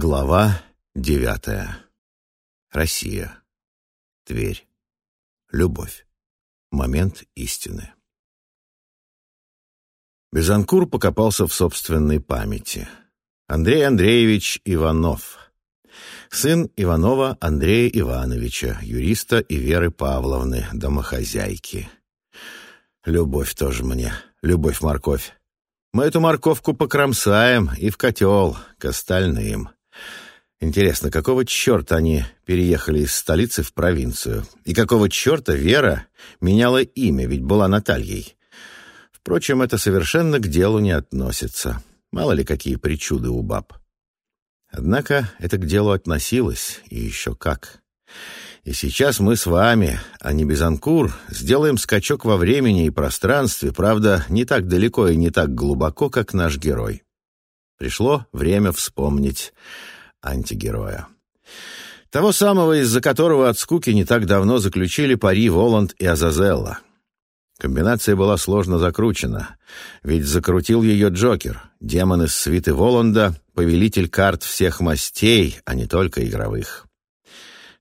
Глава девятая. Россия. Тверь. Любовь. Момент истины. Безанкур покопался в собственной памяти. Андрей Андреевич Иванов. Сын Иванова Андрея Ивановича, юриста и Веры Павловны, домохозяйки. Любовь тоже мне, любовь-морковь. Мы эту морковку покромсаем и в котел, к остальным. Интересно, какого черта они переехали из столицы в провинцию? И какого черта Вера меняла имя, ведь была Натальей? Впрочем, это совершенно к делу не относится. Мало ли какие причуды у баб. Однако это к делу относилось, и еще как. И сейчас мы с вами, а не Безанкур, сделаем скачок во времени и пространстве, правда, не так далеко и не так глубоко, как наш герой. Пришло время вспомнить антигероя. Того самого, из-за которого от скуки не так давно заключили пари Воланд и Азазелла. Комбинация была сложно закручена, ведь закрутил ее Джокер, демон из свиты Воланда, повелитель карт всех мастей, а не только игровых.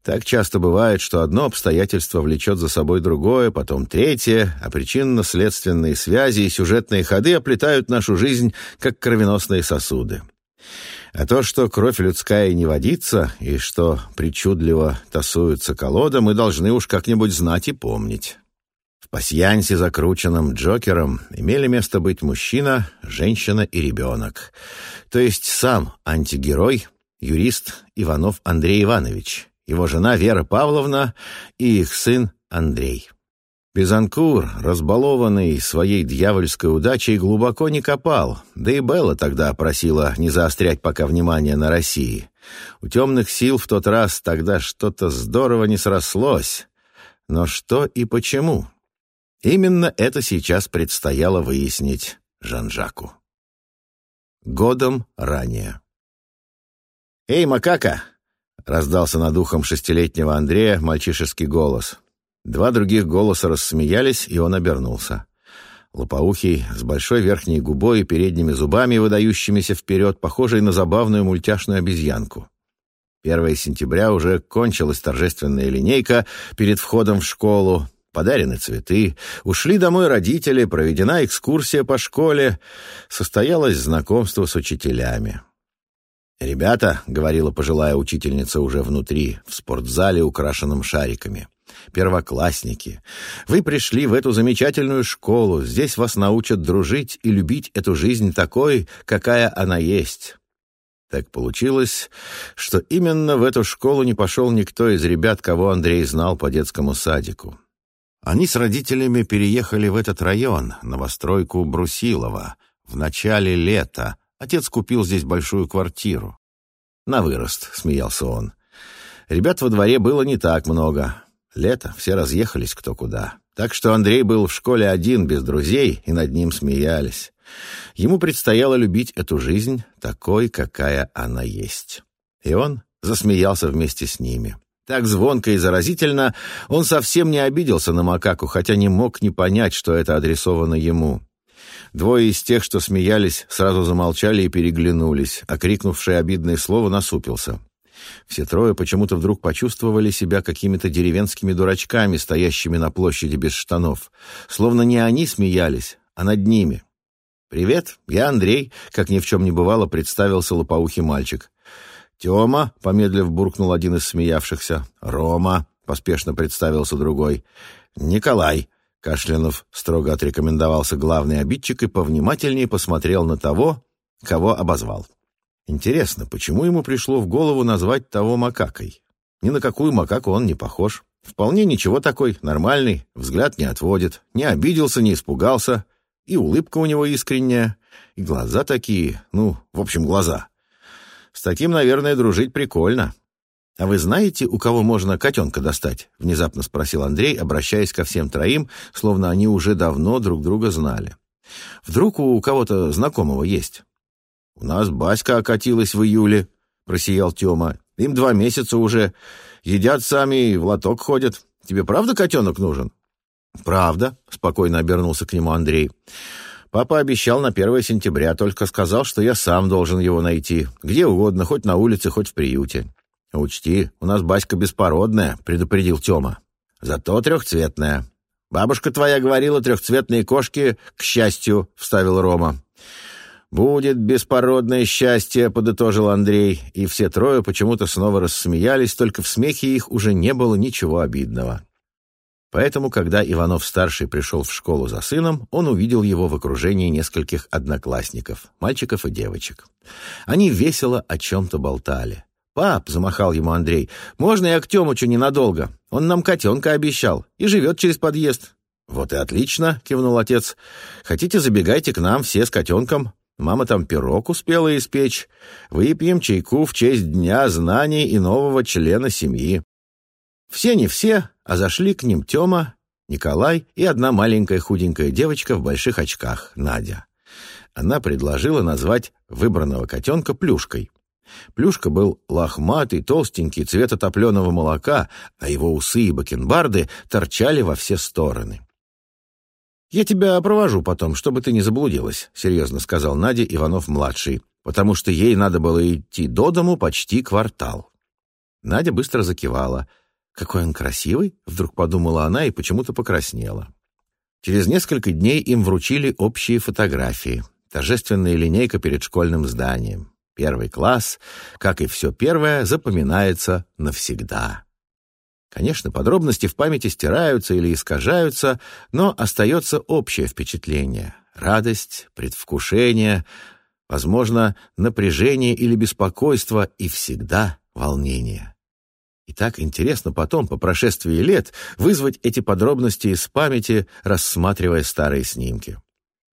Так часто бывает, что одно обстоятельство влечет за собой другое, потом третье, а причинно-следственные связи и сюжетные ходы оплетают нашу жизнь, как кровеносные сосуды. А то, что кровь людская не водится, и что причудливо тасуется колода, мы должны уж как-нибудь знать и помнить. В пасьянсе, закрученном Джокером, имели место быть мужчина, женщина и ребенок. То есть сам антигерой, юрист Иванов Андрей Иванович, его жена Вера Павловна и их сын Андрей. Безанкур, разбалованный своей дьявольской удачей, глубоко не копал, да и Белла тогда просила не заострять пока внимание на России. У темных сил в тот раз тогда что-то здорово не срослось. Но что и почему? Именно это сейчас предстояло выяснить Жан-Жаку. Годом ранее. «Эй, макака!» — раздался над ухом шестилетнего Андрея мальчишеский голос. Два других голоса рассмеялись, и он обернулся. Лопоухий, с большой верхней губой и передними зубами, выдающимися вперед, похожий на забавную мультяшную обезьянку. 1 сентября уже кончилась торжественная линейка перед входом в школу, подарены цветы, ушли домой родители, проведена экскурсия по школе, состоялось знакомство с учителями. «Ребята», — говорила пожилая учительница уже внутри, в спортзале, украшенном шариками, — первоклассники. Вы пришли в эту замечательную школу, здесь вас научат дружить и любить эту жизнь такой, какая она есть. Так получилось, что именно в эту школу не пошел никто из ребят, кого Андрей знал по детскому садику. Они с родителями переехали в этот район, новостройку Брусилова, в начале лета. Отец купил здесь большую квартиру. «На вырост», — смеялся он. Ребят во дворе было не так много. Лето, все разъехались кто куда. Так что Андрей был в школе один, без друзей, и над ним смеялись. Ему предстояло любить эту жизнь такой, какая она есть. И он засмеялся вместе с ними. Так звонко и заразительно он совсем не обиделся на макаку, хотя не мог не понять, что это адресовано ему. Двое из тех, что смеялись, сразу замолчали и переглянулись, а крикнувший обидное слово насупился. Все трое почему-то вдруг почувствовали себя какими-то деревенскими дурачками, стоящими на площади без штанов. Словно не они смеялись, а над ними. «Привет, я Андрей», — как ни в чем не бывало, представился лопоухий мальчик. «Тема», — помедлив буркнул один из смеявшихся. «Рома», — поспешно представился другой. «Николай», — Кашлянов строго отрекомендовался главный обидчик и повнимательнее посмотрел на того, кого обозвал. Интересно, почему ему пришло в голову назвать того макакой? Ни на какую макаку он не похож. Вполне ничего такой, нормальный, взгляд не отводит, не обиделся, не испугался, и улыбка у него искренняя, и глаза такие, ну, в общем, глаза. С таким, наверное, дружить прикольно. «А вы знаете, у кого можно котенка достать?» — внезапно спросил Андрей, обращаясь ко всем троим, словно они уже давно друг друга знали. «Вдруг у кого-то знакомого есть?» «У нас Баська окатилась в июле», — просиял Тёма. «Им два месяца уже. Едят сами и в лоток ходят. Тебе правда котенок нужен?» «Правда», — спокойно обернулся к нему Андрей. Папа обещал на 1 сентября, только сказал, что я сам должен его найти. Где угодно, хоть на улице, хоть в приюте. Учти, у нас Баська беспородная, предупредил Тёма. Зато трехцветная. Бабушка твоя говорила, трехцветные кошки, к счастью, вставил Рома. «Будет беспородное счастье», — подытожил Андрей, и все трое почему-то снова рассмеялись, только в смехе их уже не было ничего обидного. Поэтому, когда Иванов-старший пришел в школу за сыном, он увидел его в окружении нескольких одноклассников, мальчиков и девочек. Они весело о чем-то болтали. «Пап», — замахал ему Андрей, — «можно я к Темычу ненадолго? Он нам котенка обещал и живет через подъезд». «Вот и отлично», — кивнул отец. «Хотите, забегайте к нам все с котенком. Мама там пирог успела испечь. Выпьем чайку в честь Дня знаний и нового члена семьи». Все не все, а зашли к ним Тёма, Николай и одна маленькая худенькая девочка в больших очках, Надя. Она предложила назвать выбранного котенка Плюшкой. Плюшка был лохматый, толстенький, цвета топленого молока, а его усы и бакенбарды торчали во все стороны. «Я тебя провожу потом, чтобы ты не заблудилась», — серьезно сказал Надя Иванов-младший, потому что ей надо было идти до дому почти квартал. Надя быстро закивала — «Какой он красивый!» — вдруг подумала она и почему-то покраснела. Через несколько дней им вручили общие фотографии. Торжественная линейка перед школьным зданием. Первый класс, как и все первое, запоминается навсегда. Конечно, подробности в памяти стираются или искажаются, но остается общее впечатление. Радость, предвкушение, возможно, напряжение или беспокойство и всегда волнение. И так интересно потом, по прошествии лет, вызвать эти подробности из памяти, рассматривая старые снимки.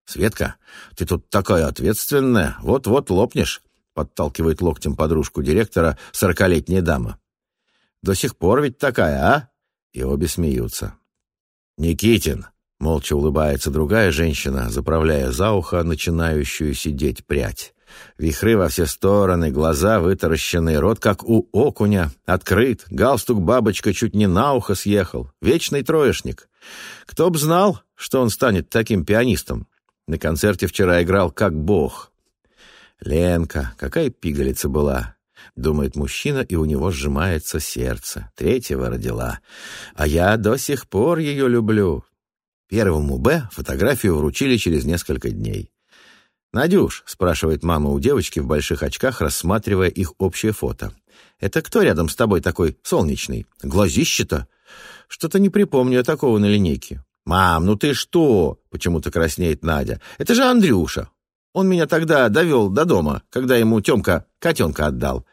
«Светка, ты тут такая ответственная, вот-вот лопнешь», подталкивает локтем подружку директора сорокалетняя дама. «До сих пор ведь такая, а?» И обе смеются. «Никитин!» — молча улыбается другая женщина, заправляя за ухо начинающую сидеть прядь. Вихры во все стороны, глаза вытаращенные, рот как у окуня, открыт, галстук бабочка чуть не на ухо съехал. Вечный троечник. Кто б знал, что он станет таким пианистом. На концерте вчера играл как бог. Ленка, какая пигалица была. Думает мужчина, и у него сжимается сердце. Третьего родила. А я до сих пор ее люблю. Первому «Б» фотографию вручили через несколько дней. «Надюш», — спрашивает мама у девочки в больших очках, рассматривая их общее фото. «Это кто рядом с тобой такой солнечный? Глазище-то? Что-то не припомню я такого на линейке». «Мам, ну ты что?» — почему-то краснеет Надя. «Это же Андрюша. Он меня тогда довел до дома, когда ему Темка котенка отдал.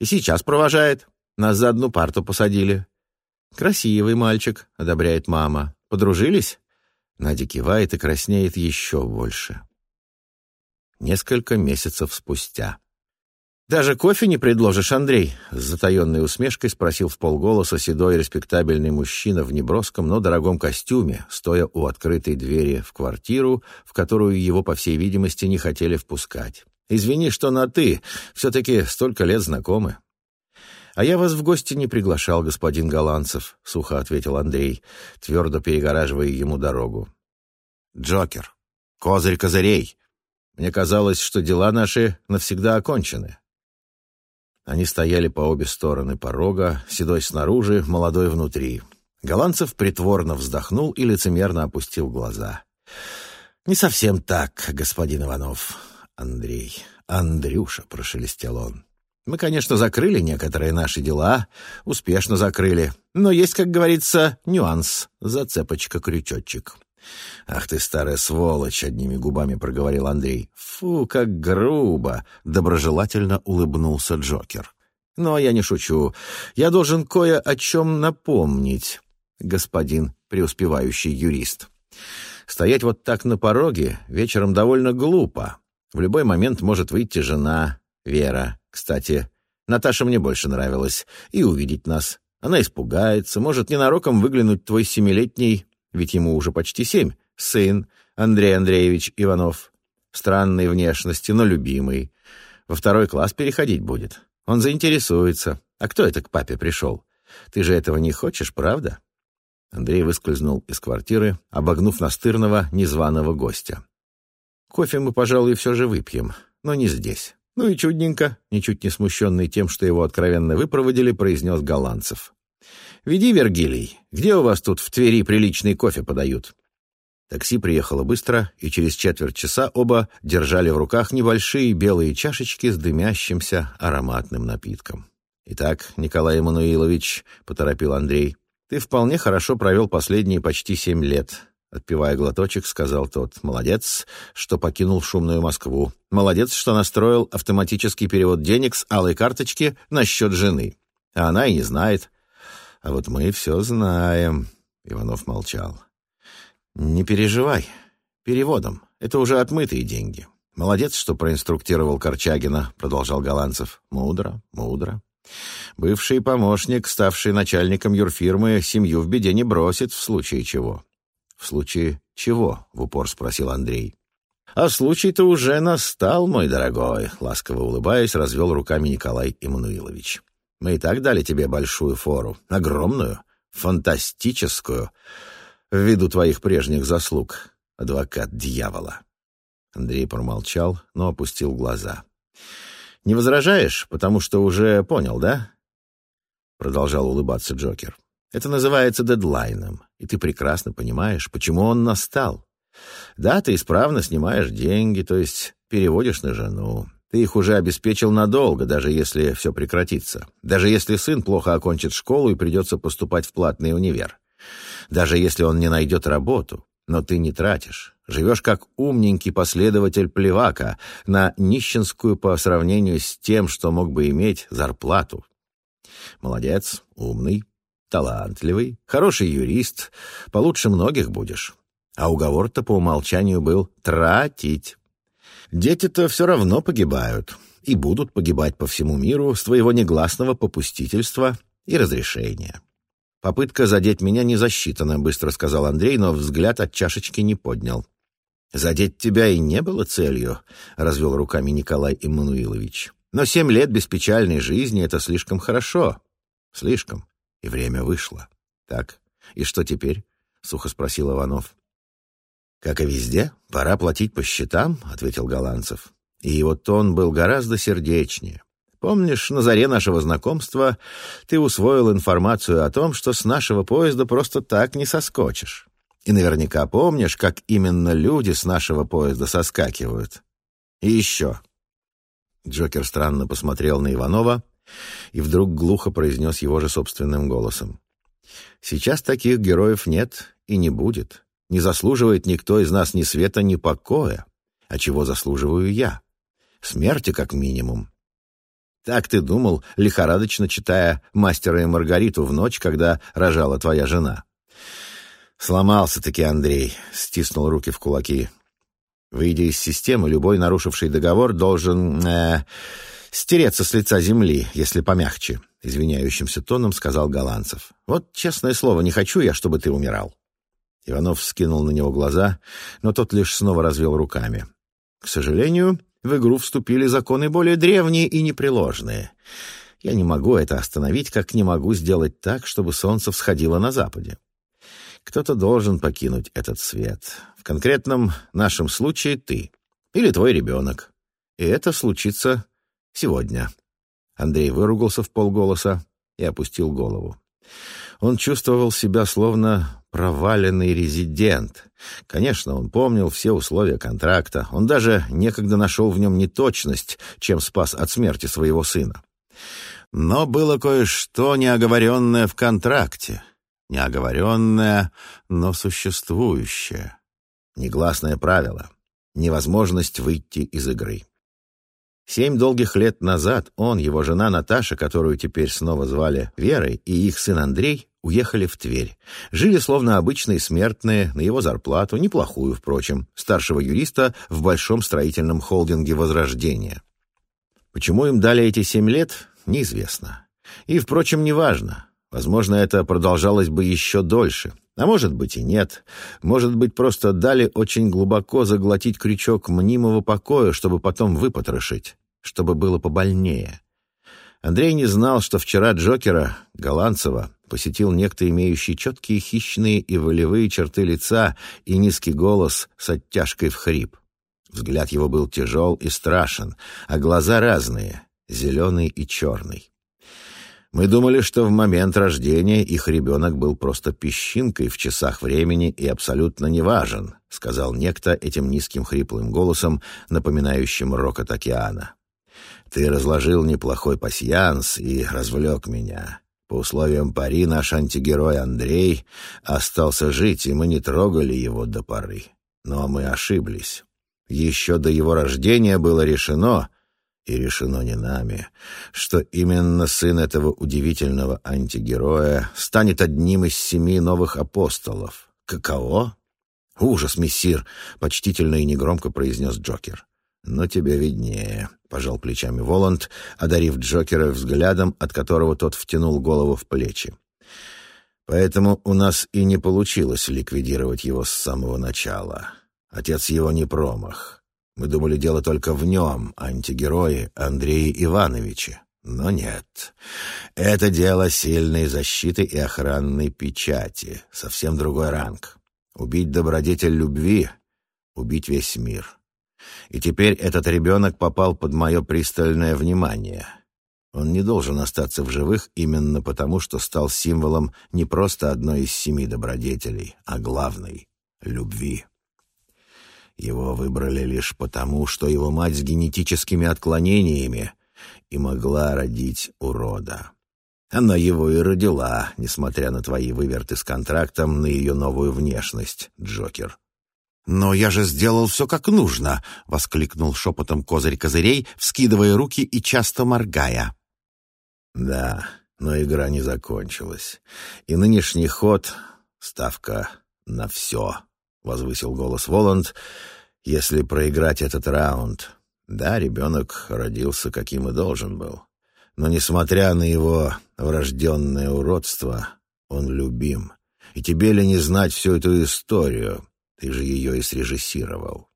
И сейчас провожает. Нас за одну парту посадили». «Красивый мальчик», — одобряет мама. «Подружились?» Надя кивает и краснеет еще больше несколько месяцев спустя. «Даже кофе не предложишь, Андрей?» — с затаенной усмешкой спросил в полголоса седой респектабельный мужчина в неброском, но дорогом костюме, стоя у открытой двери в квартиру, в которую его, по всей видимости, не хотели впускать. «Извини, что на «ты», все-таки столько лет знакомы». «А я вас в гости не приглашал, господин Голландцев», — сухо ответил Андрей, твердо перегораживая ему дорогу. «Джокер! Козырь козырей!» Мне казалось, что дела наши навсегда окончены. Они стояли по обе стороны порога, седой снаружи, молодой внутри. Голландцев притворно вздохнул и лицемерно опустил глаза. «Не совсем так, господин Иванов. Андрей. Андрюша», — прошелестел он. «Мы, конечно, закрыли некоторые наши дела, успешно закрыли, но есть, как говорится, нюанс, зацепочка-крючочек. «Ах ты, старая сволочь!» — одними губами проговорил Андрей. «Фу, как грубо!» — доброжелательно улыбнулся Джокер. «Но я не шучу. Я должен кое о чем напомнить, господин преуспевающий юрист. Стоять вот так на пороге вечером довольно глупо. В любой момент может выйти жена, Вера. Кстати, Наташа мне больше нравилась. И увидеть нас. Она испугается, может ненароком выглянуть твой семилетний ведь ему уже почти семь, сын Андрей Андреевич Иванов. Странной внешности, но любимый. Во второй класс переходить будет. Он заинтересуется. А кто это к папе пришел? Ты же этого не хочешь, правда? Андрей выскользнул из квартиры, обогнув настырного, незваного гостя. Кофе мы, пожалуй, все же выпьем, но не здесь. Ну и чудненько, ничуть не смущенный тем, что его откровенно выпроводили, произнес Голландцев. «Веди, Вергилий, где у вас тут в Твери приличный кофе подают?» Такси приехало быстро, и через четверть часа оба держали в руках небольшие белые чашечки с дымящимся ароматным напитком. «Итак, Николай Эммануилович», — поторопил Андрей, — «ты вполне хорошо провел последние почти семь лет». Отпивая глоточек, сказал тот, «Молодец, что покинул шумную Москву. Молодец, что настроил автоматический перевод денег с алой карточки на счет жены. А она и не знает. А вот мы все знаем». Иванов молчал. «Не переживай. Переводом. Это уже отмытые деньги. Молодец, что проинструктировал Корчагина», — продолжал Голландцев. «Мудро, мудро. Бывший помощник, ставший начальником юрфирмы, семью в беде не бросит в случае чего». «В случае чего?» — в упор спросил Андрей. «А случай-то уже настал, мой дорогой», — ласково улыбаясь, развел руками Николай Иммануилович. «Мы и так дали тебе большую фору, огромную, фантастическую» ввиду твоих прежних заслуг, адвокат дьявола». Андрей промолчал, но опустил глаза. «Не возражаешь, потому что уже понял, да?» Продолжал улыбаться Джокер. «Это называется дедлайном, и ты прекрасно понимаешь, почему он настал. Да, ты исправно снимаешь деньги, то есть переводишь на жену. Ты их уже обеспечил надолго, даже если все прекратится. Даже если сын плохо окончит школу и придется поступать в платный универ даже если он не найдет работу. Но ты не тратишь. Живешь как умненький последователь Плевака на нищенскую по сравнению с тем, что мог бы иметь зарплату. Молодец, умный, талантливый, хороший юрист, получше многих будешь. А уговор-то по умолчанию был «тратить». Дети-то все равно погибают и будут погибать по всему миру с твоего негласного попустительства и разрешения. «Попытка задеть меня не засчитана», — быстро сказал Андрей, но взгляд от чашечки не поднял. «Задеть тебя и не было целью», — развел руками Николай Иммануилович. «Но семь лет беспечальной жизни — это слишком хорошо. Слишком. И время вышло. Так, и что теперь?» — сухо спросил Иванов. «Как и везде, пора платить по счетам», — ответил Голландцев. И его тон был гораздо сердечнее. Помнишь, на заре нашего знакомства ты усвоил информацию о том, что с нашего поезда просто так не соскочишь. И наверняка помнишь, как именно люди с нашего поезда соскакивают. И еще. Джокер странно посмотрел на Иванова и вдруг глухо произнес его же собственным голосом. «Сейчас таких героев нет и не будет. Не заслуживает никто из нас ни света, ни покоя. А чего заслуживаю я? Смерти, как минимум. Так ты думал, лихорадочно читая «Мастера и Маргариту» в ночь, когда рожала твоя жена. Сломался-таки Андрей, стиснул руки в кулаки. Выйдя из системы, любой нарушивший договор должен э, стереться с лица земли, если помягче, извиняющимся тоном сказал Голландцев. Вот, честное слово, не хочу я, чтобы ты умирал. Иванов скинул на него глаза, но тот лишь снова развел руками. К сожалению, в игру вступили законы более древние и непреложные. Я не могу это остановить, как не могу сделать так, чтобы солнце всходило на западе. Кто-то должен покинуть этот свет. В конкретном нашем случае ты. Или твой ребенок. И это случится сегодня. Андрей выругался в полголоса и опустил голову. Он чувствовал себя словно проваленный резидент. Конечно, он помнил все условия контракта. Он даже некогда нашел в нем неточность, чем спас от смерти своего сына. Но было кое-что неоговоренное в контракте. Неоговоренное, но существующее. Негласное правило. Невозможность выйти из игры. Семь долгих лет назад он, его жена Наташа, которую теперь снова звали Верой, и их сын Андрей уехали в Тверь. Жили словно обычные смертные, на его зарплату, неплохую, впрочем, старшего юриста в большом строительном холдинге «Возрождение». Почему им дали эти семь лет, неизвестно. И, впрочем, неважно. Возможно, это продолжалось бы еще дольше. А может быть и нет. Может быть, просто дали очень глубоко заглотить крючок мнимого покоя, чтобы потом выпотрошить, чтобы было побольнее. Андрей не знал, что вчера Джокера, Голландцева, посетил некто, имеющий четкие хищные и волевые черты лица и низкий голос с оттяжкой в хрип. Взгляд его был тяжел и страшен, а глаза разные — зеленый и черный. Мы думали, что в момент рождения их ребенок был просто песчинкой в часах времени и абсолютно неважен, сказал некто этим низким хриплым голосом, напоминающим рокот океана. Ты разложил неплохой пасьянс и развлек меня. По условиям пари наш антигерой Андрей остался жить, и мы не трогали его до поры. Но мы ошиблись. Еще до его рождения было решено, и решено не нами, что именно сын этого удивительного антигероя станет одним из семи новых апостолов. Каково? Ужас, мессир, почтительно и негромко произнес Джокер. Но тебе виднее, пожал плечами Воланд, одарив Джокера взглядом, от которого тот втянул голову в плечи. Поэтому у нас и не получилось ликвидировать его с самого начала. Отец его не промах. Мы думали, дело только в нем, антигерое Андрее Ивановиче. Но нет. Это дело сильной защиты и охранной печати. Совсем другой ранг. Убить добродетель любви — убить весь мир. И теперь этот ребенок попал под мое пристальное внимание. Он не должен остаться в живых именно потому, что стал символом не просто одной из семи добродетелей, а главной — любви. Его выбрали лишь потому, что его мать с генетическими отклонениями и могла родить урода. Она его и родила, несмотря на твои выверты с контрактом на ее новую внешность, Джокер. «Но я же сделал все как нужно!» — воскликнул шепотом козырь козырей, вскидывая руки и часто моргая. «Да, но игра не закончилась. И нынешний ход — ставка на все», возвысил голос Воланд, если проиграть этот раунд. Да, ребенок родился, каким и должен был. Но, несмотря на его врожденное уродство, он любим. И тебе ли не знать всю эту историю? Ты же ее и срежиссировал.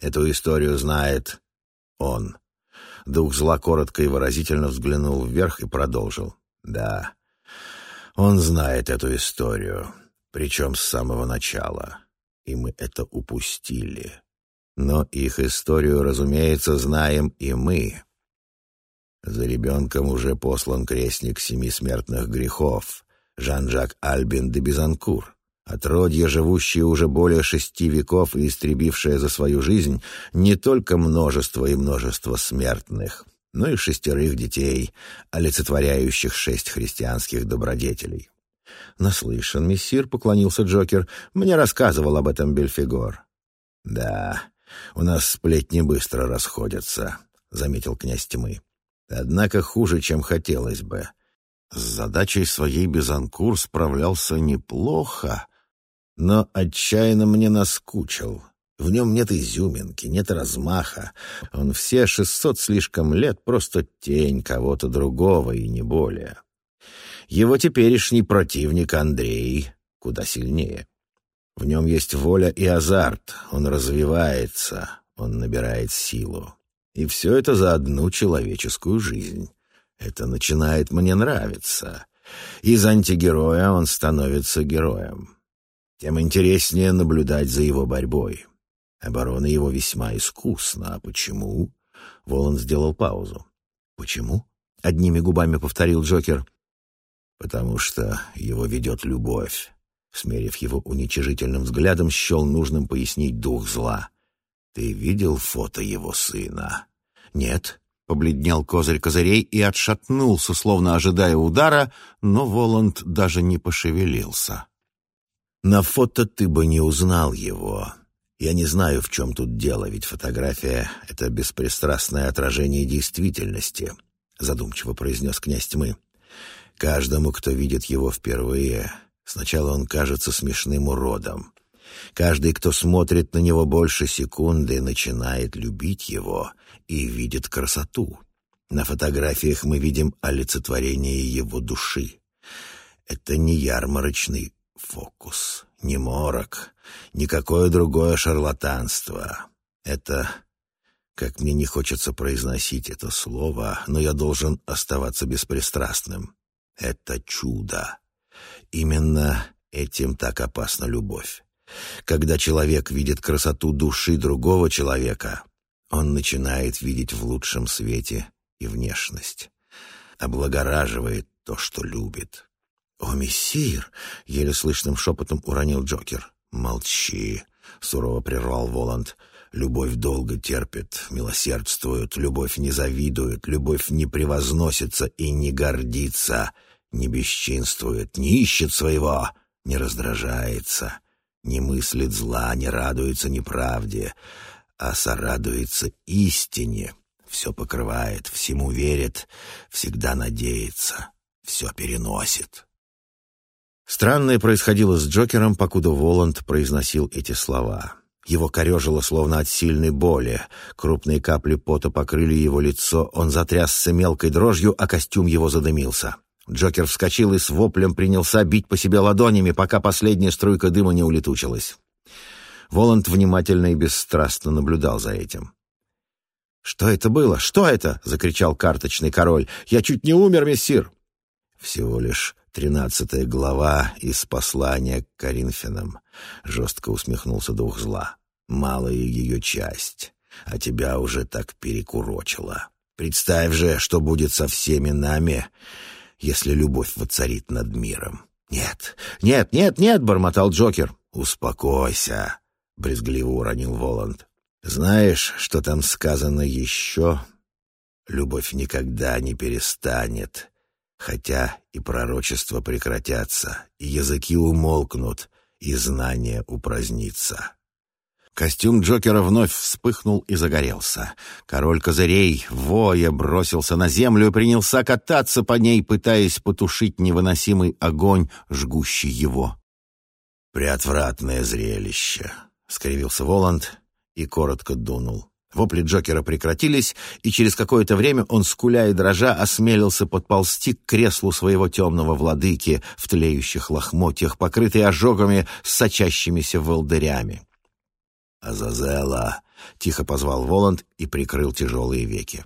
Эту историю знает он. Дух зла коротко и выразительно взглянул вверх и продолжил. Да, он знает эту историю, причем с самого начала и мы это упустили. Но их историю, разумеется, знаем и мы. За ребенком уже послан крестник семи смертных грехов, Жан-Жак Альбин де Бизанкур, отродье, живущее уже более шести веков и истребившее за свою жизнь не только множество и множество смертных, но и шестерых детей, олицетворяющих шесть христианских добродетелей. «Наслышан, мессир», — поклонился Джокер. «Мне рассказывал об этом Бельфигор». «Да, у нас сплетни быстро расходятся», — заметил князь тьмы. «Однако хуже, чем хотелось бы. С задачей своей Безанкур справлялся неплохо, но отчаянно мне наскучил». В нем нет изюминки, нет размаха. Он все шестьсот слишком лет просто тень кого-то другого и не более. Его теперешний противник Андрей куда сильнее. В нем есть воля и азарт, он развивается, он набирает силу. И все это за одну человеческую жизнь. Это начинает мне нравиться. Из антигероя он становится героем. Тем интереснее наблюдать за его борьбой. Оборона его весьма искусна. А почему? Волан сделал паузу. «Почему?» — одними губами повторил Джокер потому что его ведет любовь. Смерив его уничижительным взглядом, счел нужным пояснить дух зла. «Ты видел фото его сына?» «Нет», — побледнел козырь козырей и отшатнулся, словно ожидая удара, но Воланд даже не пошевелился. «На фото ты бы не узнал его. Я не знаю, в чем тут дело, ведь фотография — это беспристрастное отражение действительности», — задумчиво произнес князь тьмы. Каждому, кто видит его впервые, сначала он кажется смешным уродом. Каждый, кто смотрит на него больше секунды, начинает любить его и видит красоту. На фотографиях мы видим олицетворение его души. Это не ярмарочный фокус, не морок, никакое другое шарлатанство. Это, как мне не хочется произносить это слово, но я должен оставаться беспристрастным. Это чудо. Именно этим так опасна любовь. Когда человек видит красоту души другого человека, он начинает видеть в лучшем свете и внешность. Облагораживает то, что любит. «О, мессир!» — еле слышным шепотом уронил Джокер. «Молчи!» — сурово прервал Воланд. «Любовь долго терпит, милосердствует, любовь не завидует, любовь не превозносится и не гордится, не бесчинствует, не ищет своего, не раздражается, не мыслит зла, не радуется неправде, а сорадуется истине, все покрывает, всему верит, всегда надеется, все переносит». Странное происходило с Джокером, покуда Воланд произносил эти слова. Его корежило словно от сильной боли. Крупные капли пота покрыли его лицо, он затрясся мелкой дрожью, а костюм его задымился. Джокер вскочил и с воплем принялся бить по себе ладонями, пока последняя струйка дыма не улетучилась. Воланд внимательно и бесстрастно наблюдал за этим. «Что это было? Что это?» — закричал карточный король. «Я чуть не умер, мессир!» «Всего лишь Тринадцатая глава из послания к Коринфянам. Жестко усмехнулся дух зла. Малая ее часть, а тебя уже так перекурочила. Представь же, что будет со всеми нами, если любовь воцарит над миром. Нет, нет, нет, нет, бормотал Джокер. Успокойся, брезгливо уронил Воланд. Знаешь, что там сказано еще? Любовь никогда не перестанет хотя и пророчества прекратятся, и языки умолкнут, и знание упразднится. Костюм Джокера вновь вспыхнул и загорелся. Король козырей, воя, бросился на землю и принялся кататься по ней, пытаясь потушить невыносимый огонь, жгущий его. «Приотвратное зрелище», — скривился Воланд и коротко дунул. Вопли Джокера прекратились, и через какое-то время он, скуля и дрожа, осмелился подползти к креслу своего темного владыки в тлеющих лохмотьях, покрытый ожогами с сочащимися волдырями. «Азазела!» — тихо позвал Воланд и прикрыл тяжелые веки.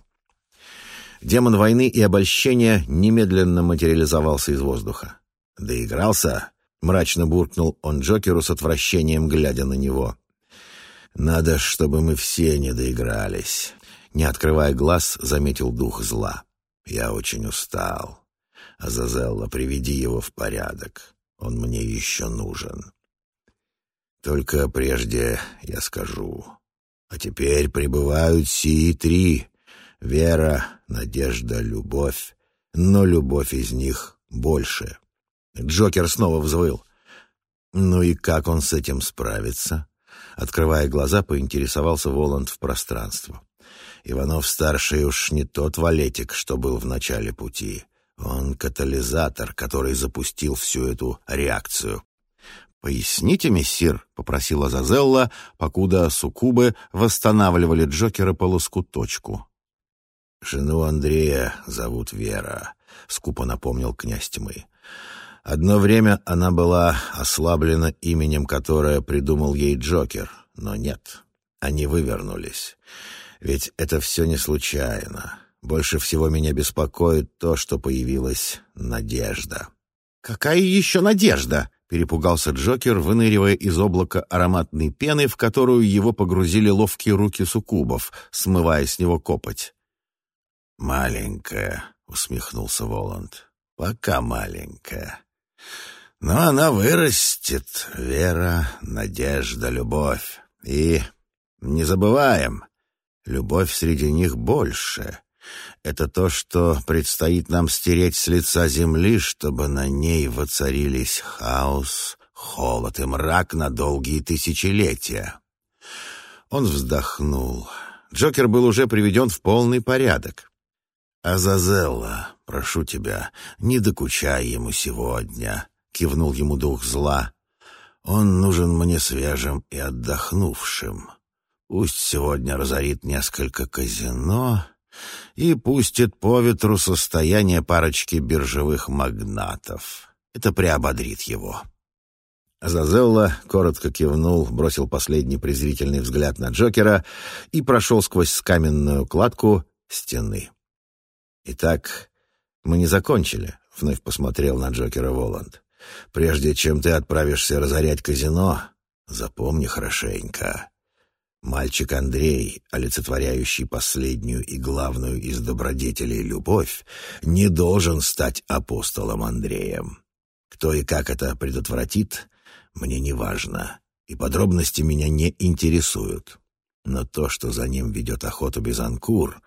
Демон войны и обольщения немедленно материализовался из воздуха. «Доигрался?» — мрачно буркнул он Джокеру с отвращением, глядя на него. Надо, чтобы мы все не доигрались. Не открывая глаз, заметил дух зла. Я очень устал. Азазелла, приведи его в порядок. Он мне еще нужен. Только прежде я скажу. А теперь пребывают сии три. Вера, надежда, любовь. Но любовь из них больше. Джокер снова взвыл. Ну и как он с этим справится? Открывая глаза, поинтересовался Воланд в пространство. Иванов-старший уж не тот валетик, что был в начале пути. Он катализатор, который запустил всю эту реакцию. «Поясните, мессир», — попросила Зазелла, покуда суккубы восстанавливали Джокера по лоскуточку. «Жену Андрея зовут Вера», — скупо напомнил князь тьмы. Одно время она была ослаблена именем, которое придумал ей Джокер, но нет, они вывернулись. Ведь это все не случайно. Больше всего меня беспокоит то, что появилась надежда. «Какая еще надежда?» — перепугался Джокер, выныривая из облака ароматной пены, в которую его погрузили ловкие руки суккубов, смывая с него копоть. «Маленькая», — усмехнулся Воланд. «Пока маленькая. Но она вырастет, вера, надежда, любовь. И не забываем, любовь среди них больше. Это то, что предстоит нам стереть с лица земли, чтобы на ней воцарились хаос, холод и мрак на долгие тысячелетия. Он вздохнул. Джокер был уже приведен в полный порядок. «Азазелла, прошу тебя, не докучай ему сегодня», — кивнул ему дух зла. «Он нужен мне свежим и отдохнувшим. Пусть сегодня разорит несколько казино и пустит по ветру состояние парочки биржевых магнатов. Это приободрит его». Азазелла коротко кивнул, бросил последний презрительный взгляд на Джокера и прошел сквозь каменную кладку стены. «Итак, мы не закончили», — вновь посмотрел на Джокера Воланд. «Прежде чем ты отправишься разорять казино, Запомни хорошенько. Мальчик Андрей, олицетворяющий последнюю и главную из добродетелей любовь, не должен стать апостолом Андреем. Кто и как это предотвратит, мне не важно, и подробности меня не интересуют. Но то, что за ним ведет охоту Безанкур,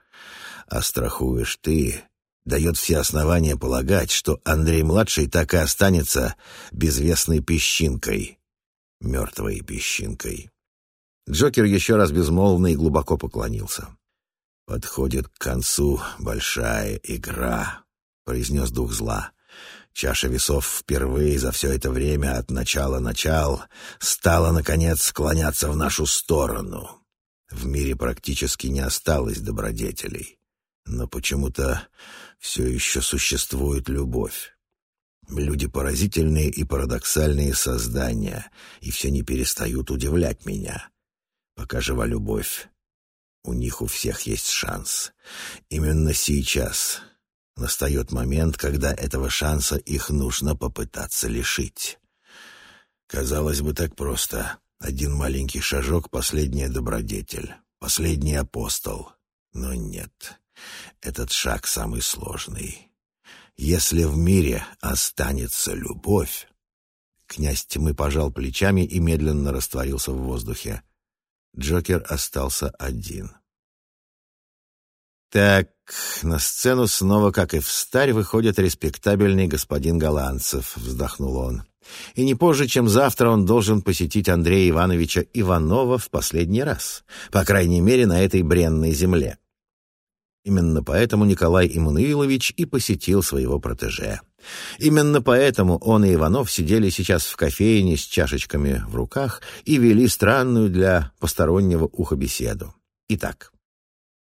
а страхуешь ты, дает все основания полагать, что Андрей-младший так и останется безвестной песчинкой, мертвой песчинкой. Джокер еще раз безмолвно и глубоко поклонился. «Подходит к концу большая игра», — произнес дух зла. Чаша весов впервые за все это время от начала начал стала, наконец, склоняться в нашу сторону. В мире практически не осталось добродетелей, но почему-то все еще существует любовь. Люди поразительные и парадоксальные создания, и все не перестают удивлять меня. Пока жива любовь, у них у всех есть шанс. Именно сейчас настает момент, когда этого шанса их нужно попытаться лишить. Казалось бы, так просто. Один маленький шажок — последняя добродетель, последний апостол. Но нет, этот шаг самый сложный. Если в мире останется любовь... Князь тьмы пожал плечами и медленно растворился в воздухе. Джокер остался один. Так, на сцену снова, как и в старь, выходит респектабельный господин Голландцев, вздохнул он. И не позже, чем завтра, он должен посетить Андрея Ивановича Иванова в последний раз, по крайней мере, на этой бренной земле. Именно поэтому Николай Иммануилович и посетил своего протеже. Именно поэтому он и Иванов сидели сейчас в кофейне с чашечками в руках и вели странную для постороннего уха беседу. Итак,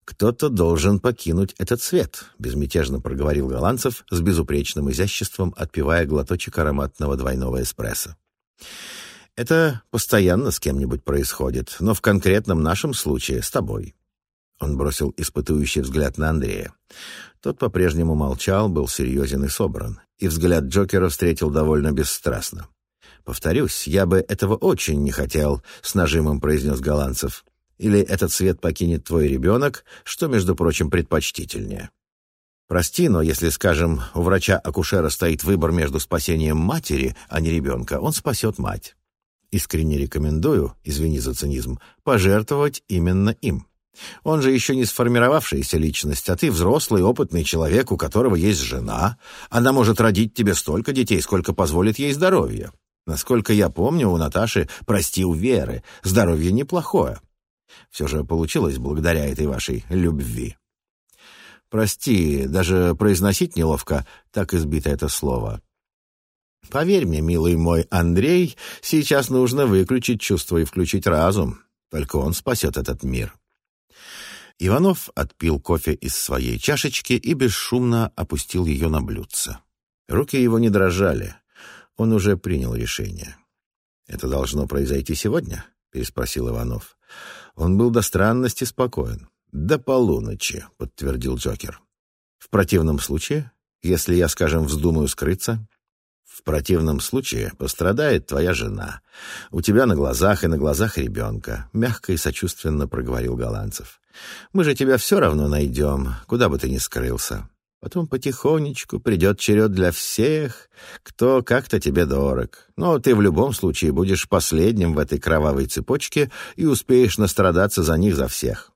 «Кто-то должен покинуть этот свет», — безмятежно проговорил Голландцев с безупречным изяществом, отпивая глоточек ароматного двойного эспрессо. «Это постоянно с кем-нибудь происходит, но в конкретном нашем случае с тобой. Он бросил испытующий взгляд на Андрея. Тот по-прежнему молчал, был серьезен и собран, и взгляд Джокера встретил довольно бесстрастно. «Повторюсь, я бы этого очень не хотел», — с нажимом произнес Голландцев. «Или этот свет покинет твой ребенок, что, между прочим, предпочтительнее». Прости, но если, скажем, у врача-акушера стоит выбор между спасением матери, а не ребенка, он спасет мать. Искренне рекомендую, извини за цинизм, пожертвовать именно им. Он же еще не сформировавшаяся личность, а ты взрослый, опытный человек, у которого есть жена. Она может родить тебе столько детей, сколько позволит ей здоровье. Насколько я помню, у Наташи, прости, у Веры, здоровье неплохое. Все же получилось благодаря этой вашей любви. Прости, даже произносить неловко, так избито это слово. Поверь мне, милый мой Андрей, сейчас нужно выключить чувство и включить разум. Только он спасет этот мир. Иванов отпил кофе из своей чашечки и бесшумно опустил ее на блюдце. Руки его не дрожали. Он уже принял решение. «Это должно произойти сегодня?» — переспросил Иванов. Он был до странности спокоен. «До полуночи», — подтвердил Джокер. «В противном случае, если я, скажем, вздумаю скрыться, в противном случае пострадает твоя жена. У тебя на глазах и на глазах ребенка», — мягко и сочувственно проговорил Голландцев. «Мы же тебя все равно найдем, куда бы ты ни скрылся. Потом потихонечку придет черед для всех, кто как-то тебе дорог. Но ты в любом случае будешь последним в этой кровавой цепочке и успеешь настрадаться за них за всех».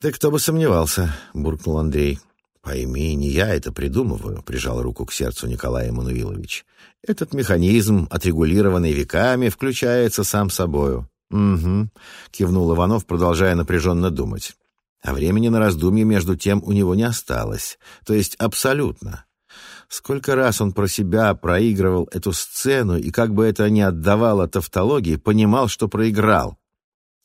«Да кто бы сомневался», — буркнул Андрей. «Пойми, не я это придумываю», — прижал руку к сердцу Николай Эммануилович. «Этот механизм, отрегулированный веками, включается сам собою». «Угу», — кивнул Иванов, продолжая напряженно думать. А времени на раздумье между тем у него не осталось. То есть абсолютно. Сколько раз он про себя проигрывал эту сцену и, как бы это ни отдавало тавтологии, понимал, что проиграл.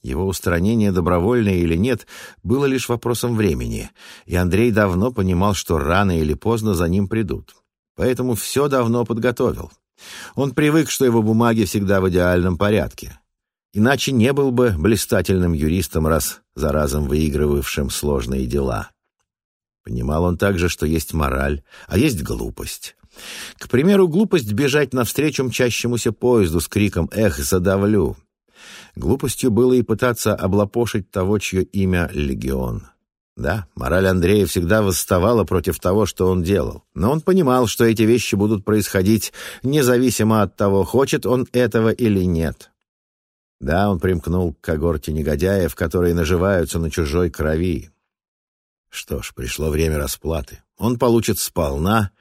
Его устранение, добровольное или нет, было лишь вопросом времени, и Андрей давно понимал, что рано или поздно за ним придут. Поэтому все давно подготовил. Он привык, что его бумаги всегда в идеальном порядке. Иначе не был бы блистательным юристом, раз за разом выигрывавшим сложные дела. Понимал он также, что есть мораль, а есть глупость. К примеру, глупость бежать навстречу мчащемуся поезду с криком «Эх, задавлю!». Глупостью было и пытаться облапошить того, чье имя «Легион». Да, мораль Андрея всегда восставала против того, что он делал. Но он понимал, что эти вещи будут происходить независимо от того, хочет он этого или нет. Да, он примкнул к когорте негодяев, которые наживаются на чужой крови. Что ж, пришло время расплаты. Он получит сполна,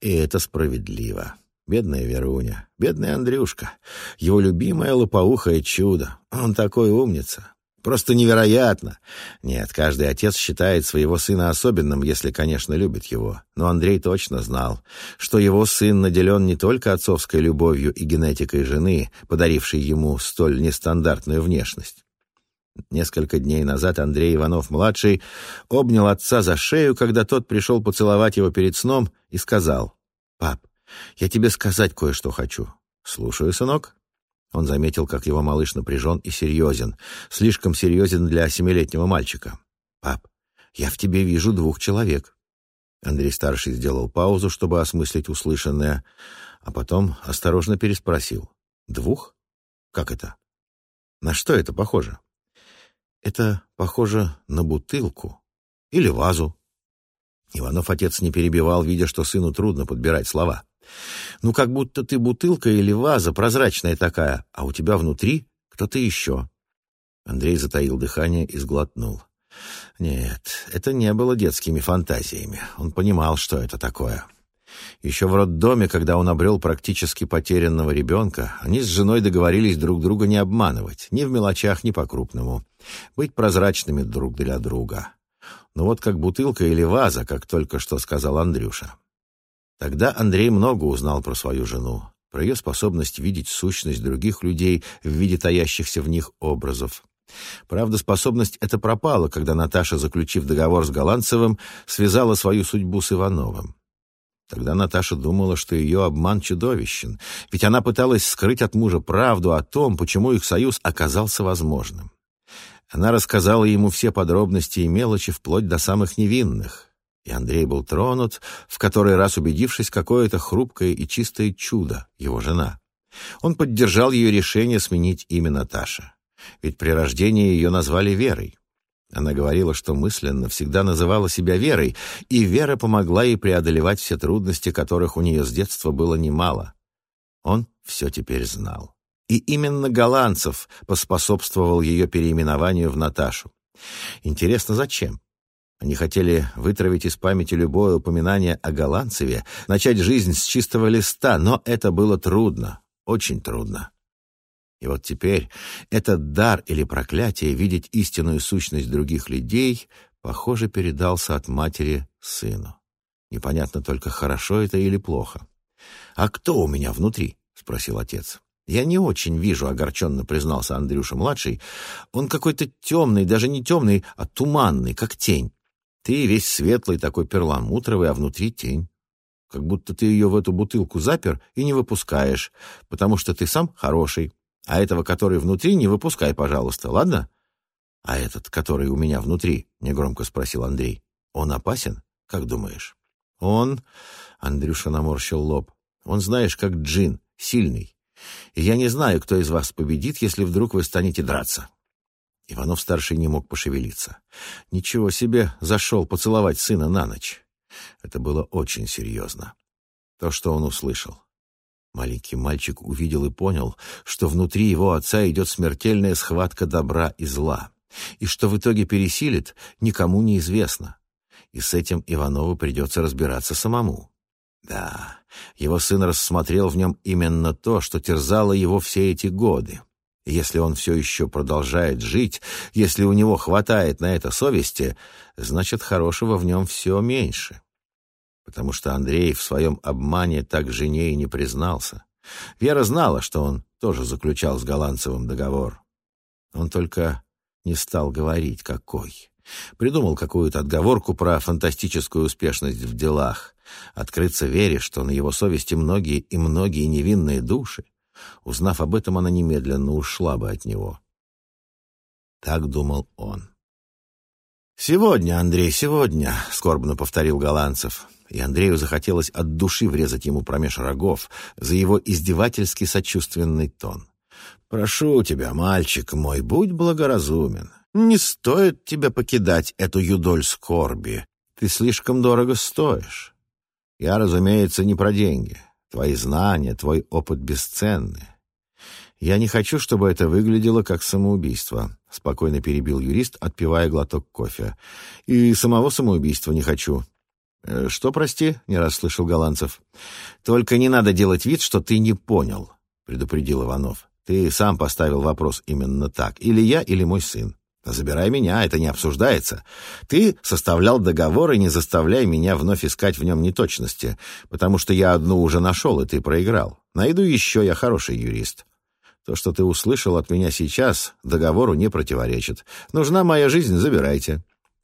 и это справедливо. Бедная Веруня, бедный Андрюшка, его любимое лопоухое чудо. Он такой умница. Просто невероятно. Нет, каждый отец считает своего сына особенным, если, конечно, любит его. Но Андрей точно знал, что его сын наделен не только отцовской любовью и генетикой жены, подарившей ему столь нестандартную внешность. Несколько дней назад Андрей Иванов-младший обнял отца за шею, когда тот пришел поцеловать его перед сном и сказал, «Пап, я тебе сказать кое-что хочу». «Слушаю, сынок». Он заметил, как его малыш напряжен и серьезен. Слишком серьезен для семилетнего мальчика. «Пап, я в тебе вижу двух человек». Андрей-старший сделал паузу, чтобы осмыслить услышанное, а потом осторожно переспросил. «Двух? Как это? На что это похоже?» «Это похоже на бутылку или вазу». Иванов отец не перебивал, видя, что сыну трудно подбирать слова. Ну, как будто ты бутылка или ваза, прозрачная такая, а у тебя внутри кто-то еще. Андрей затаил дыхание и сглотнул. Нет, это не было детскими фантазиями. Он понимал, что это такое. Еще в роддоме, когда он обрел практически потерянного ребенка, они с женой договорились друг друга не обманывать, ни в мелочах, ни по-крупному. Быть прозрачными друг для друга. Ну вот как бутылка или ваза, как только что сказал Андрюша. Тогда Андрей много узнал про свою жену, про ее способность видеть сущность других людей в виде таящихся в них образов. Правда, способность эта пропала, когда Наташа, заключив договор с Голландцевым, связала свою судьбу с Ивановым. Тогда Наташа думала, что ее обман чудовищен, ведь она пыталась скрыть от мужа правду о том, почему их союз оказался возможным. Она рассказала ему все подробности и мелочи, вплоть до самых невинных. И Андрей был тронут, в который раз убедившись, какое это хрупкое и чистое чудо, его жена. Он поддержал ее решение сменить имя Наташа. Ведь при рождении ее назвали Верой. Она говорила, что мысленно всегда называла себя Верой, и Вера помогла ей преодолевать все трудности, которых у нее с детства было немало. Он все теперь знал. И именно Голландцев поспособствовал ее переименованию в Наташу. Интересно, зачем? Они хотели вытравить из памяти любое упоминание о Голландцеве, начать жизнь с чистого листа, но это было трудно, очень трудно. И вот теперь этот дар или проклятие видеть истинную сущность других людей, похоже, передался от матери сыну. Непонятно только, хорошо это или плохо. «А кто у меня внутри?» — спросил отец. «Я не очень вижу», — огорченно признался Андрюша-младший. «Он какой-то темный, даже не темный, а туманный, как тень. Ты весь светлый, такой перламутровый, а внутри тень. Как будто ты ее в эту бутылку запер и не выпускаешь, потому что ты сам хороший. А этого, который внутри, не выпускай, пожалуйста, ладно? А этот, который у меня внутри, — негромко спросил Андрей, — он опасен? Как думаешь? Он, — Андрюша наморщил лоб, — он, знаешь, как джин, сильный. И я не знаю, кто из вас победит, если вдруг вы станете драться. Иванов-старший не мог пошевелиться. Ничего себе, зашел поцеловать сына на ночь. Это было очень серьезно. То, что он услышал. Маленький мальчик увидел и понял, что внутри его отца идет смертельная схватка добра и зла. И что в итоге пересилит, никому не известно. И с этим Иванову придется разбираться самому. Да, его сын рассмотрел в нем именно то, что терзало его все эти годы. Если он все еще продолжает жить, если у него хватает на это совести, значит, хорошего в нем все меньше. Потому что Андрей в своем обмане так жене и не признался. Вера знала, что он тоже заключал с Голландцевым договор. Он только не стал говорить, какой. Придумал какую-то отговорку про фантастическую успешность в делах. Открыться Вере, что на его совести многие и многие невинные души. Узнав об этом, она немедленно ушла бы от него. Так думал он. «Сегодня, Андрей, сегодня», — скорбно повторил Голландцев. и Андрею захотелось от души врезать ему промеж рогов за его издевательски сочувственный тон. «Прошу тебя, мальчик мой, будь благоразумен. Не стоит тебе покидать эту юдоль скорби. Ты слишком дорого стоишь. Я, разумеется, не про деньги. Твои знания, твой опыт бесценны. Я не хочу, чтобы это выглядело как самоубийство», — спокойно перебил юрист, отпивая глоток кофе. «И самого самоубийства не хочу. «Э, «Что, прости?» — не расслышал Голландцев. «Только не надо делать вид, что ты не понял», — предупредил Иванов. «Ты сам поставил вопрос именно так. Или я, или мой сын. Забирай меня, это не обсуждается. Ты составлял договор и не заставляй меня вновь искать в нем неточности, потому что я одну уже нашел, и ты проиграл. Найду еще, я хороший юрист. То, что ты услышал от меня сейчас, договору не противоречит. Нужна моя жизнь, забирайте.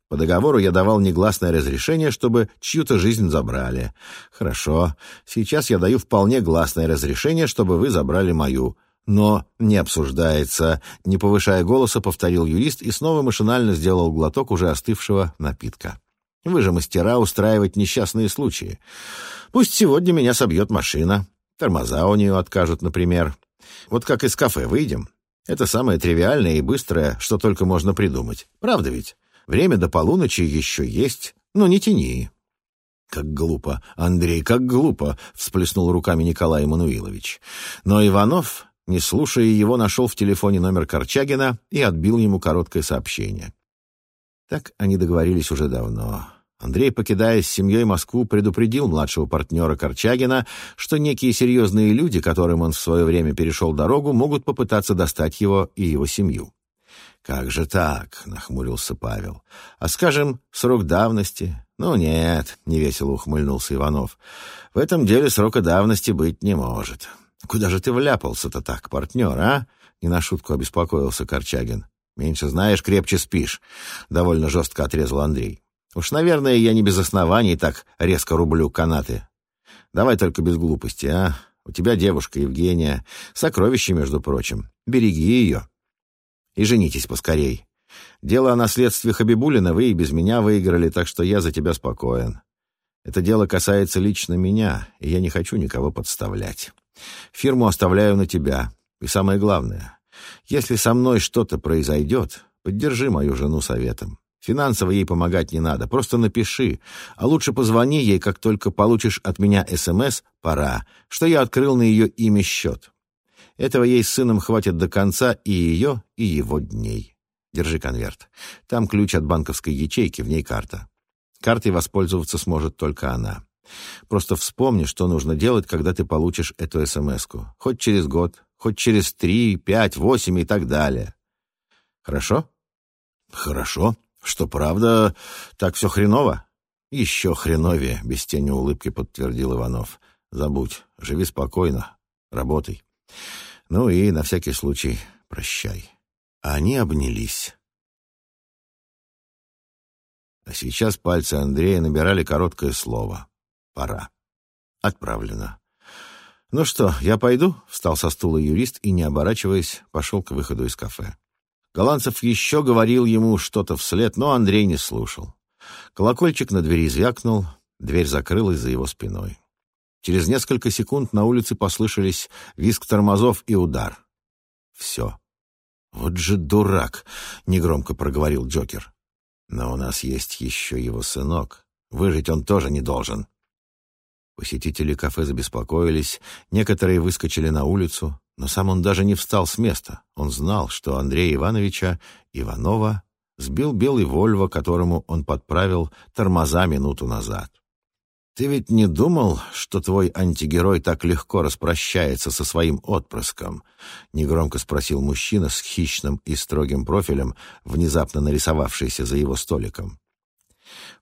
По договору я давал негласное разрешение, чтобы чью-то жизнь забрали. Хорошо, сейчас я даю вполне гласное разрешение, чтобы вы забрали мою. Но не обсуждается. Не повышая голоса, повторил юрист и снова машинально сделал глоток уже остывшего напитка. Вы же мастера устраивать несчастные случаи. Пусть сегодня меня собьет машина. Тормоза у нее откажут, например. Вот как из кафе выйдем. Это самое тривиальное и быстрое, что только можно придумать. Правда ведь? Время до полуночи еще есть, но не тяни». «Как глупо, Андрей, как глупо!» — всплеснул руками Николай Эммануилович. Но Иванов, не слушая его, нашел в телефоне номер Корчагина и отбил ему короткое сообщение. Так они договорились уже давно. Андрей, покидая с семьей Москву, предупредил младшего партнера Корчагина, что некие серьезные люди, которым он в свое время перешел дорогу, могут попытаться достать его и его семью. «Как же так?» — нахмурился Павел. «А скажем, срок давности?» «Ну нет», — невесело ухмыльнулся Иванов. «В этом деле срока давности быть не может». «Куда же ты вляпался-то так, партнер, а?» — не на шутку обеспокоился Корчагин. «Меньше знаешь, крепче спишь», — довольно жестко отрезал Андрей. «Уж, наверное, я не без оснований так резко рублю канаты. Давай только без глупости, а? У тебя девушка Евгения, сокровище, между прочим. Береги ее». И женитесь поскорей. Дело о наследстве Хабибулина вы и без меня выиграли, так что я за тебя спокоен. Это дело касается лично меня, и я не хочу никого подставлять. Фирму оставляю на тебя. И самое главное, если со мной что-то произойдет, поддержи мою жену советом. Финансово ей помогать не надо, просто напиши, а лучше позвони ей, как только получишь от меня СМС «Пора», что я открыл на ее имя счет. Этого ей с сыном хватит до конца и ее, и его дней. Держи конверт. Там ключ от банковской ячейки, в ней карта. Картой воспользоваться сможет только она. Просто вспомни, что нужно делать, когда ты получишь эту СМС-ку. Хоть через год, хоть через три, пять, восемь и так далее. Хорошо? Хорошо. Что, правда, так все хреново? Еще хреновее, без тени улыбки подтвердил Иванов. Забудь, живи спокойно, работай. Ну и, на всякий случай, прощай. А они обнялись. А сейчас пальцы Андрея набирали короткое слово. «Пора». «Отправлено». «Ну что, я пойду?» — встал со стула юрист и, не оборачиваясь, пошел к выходу из кафе. Голландцев еще говорил ему что-то вслед, но Андрей не слушал. Колокольчик на двери звякнул, дверь закрылась за его спиной. Через несколько секунд на улице послышались визг тормозов и удар. Все. «Вот же дурак!» — негромко проговорил Джокер. «Но у нас есть еще его сынок. Выжить он тоже не должен». Посетители кафе забеспокоились, некоторые выскочили на улицу, но сам он даже не встал с места. Он знал, что Андрея Ивановича Иванова сбил белый Вольво, которому он подправил тормоза минуту назад. «Ты ведь не думал, что твой антигерой так легко распрощается со своим отпрыском?» — негромко спросил мужчина с хищным и строгим профилем, внезапно нарисовавшийся за его столиком.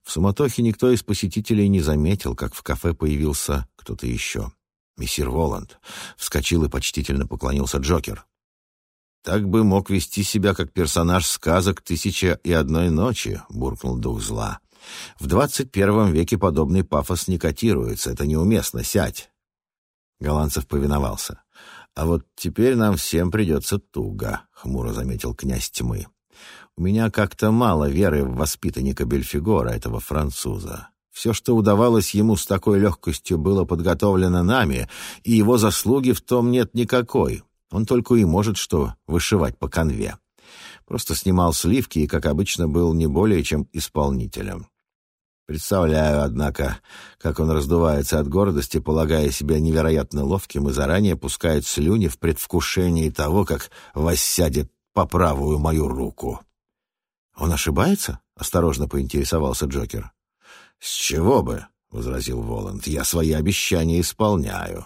В суматохе никто из посетителей не заметил, как в кафе появился кто-то еще. Мессир Воланд вскочил и почтительно поклонился Джокер. «Так бы мог вести себя, как персонаж сказок «Тысяча и одной ночи», — буркнул дух зла. В двадцать первом веке подобный пафос не котируется, это неуместно, сядь. Голландцев повиновался. «А вот теперь нам всем придется туго», — хмуро заметил князь тьмы. «У меня как-то мало веры в воспитанника Бельфигора, этого француза. Все, что удавалось ему с такой легкостью, было подготовлено нами, и его заслуги в том нет никакой. Он только и может что вышивать по конве. Просто снимал сливки и, как обычно, был не более чем исполнителем. Представляю, однако, как он раздувается от гордости, полагая себя невероятно ловким и заранее пускает слюни в предвкушении того, как воссядет по правую мою руку. «Он ошибается?» — осторожно поинтересовался Джокер. «С чего бы?» — возразил Воланд. «Я свои обещания исполняю.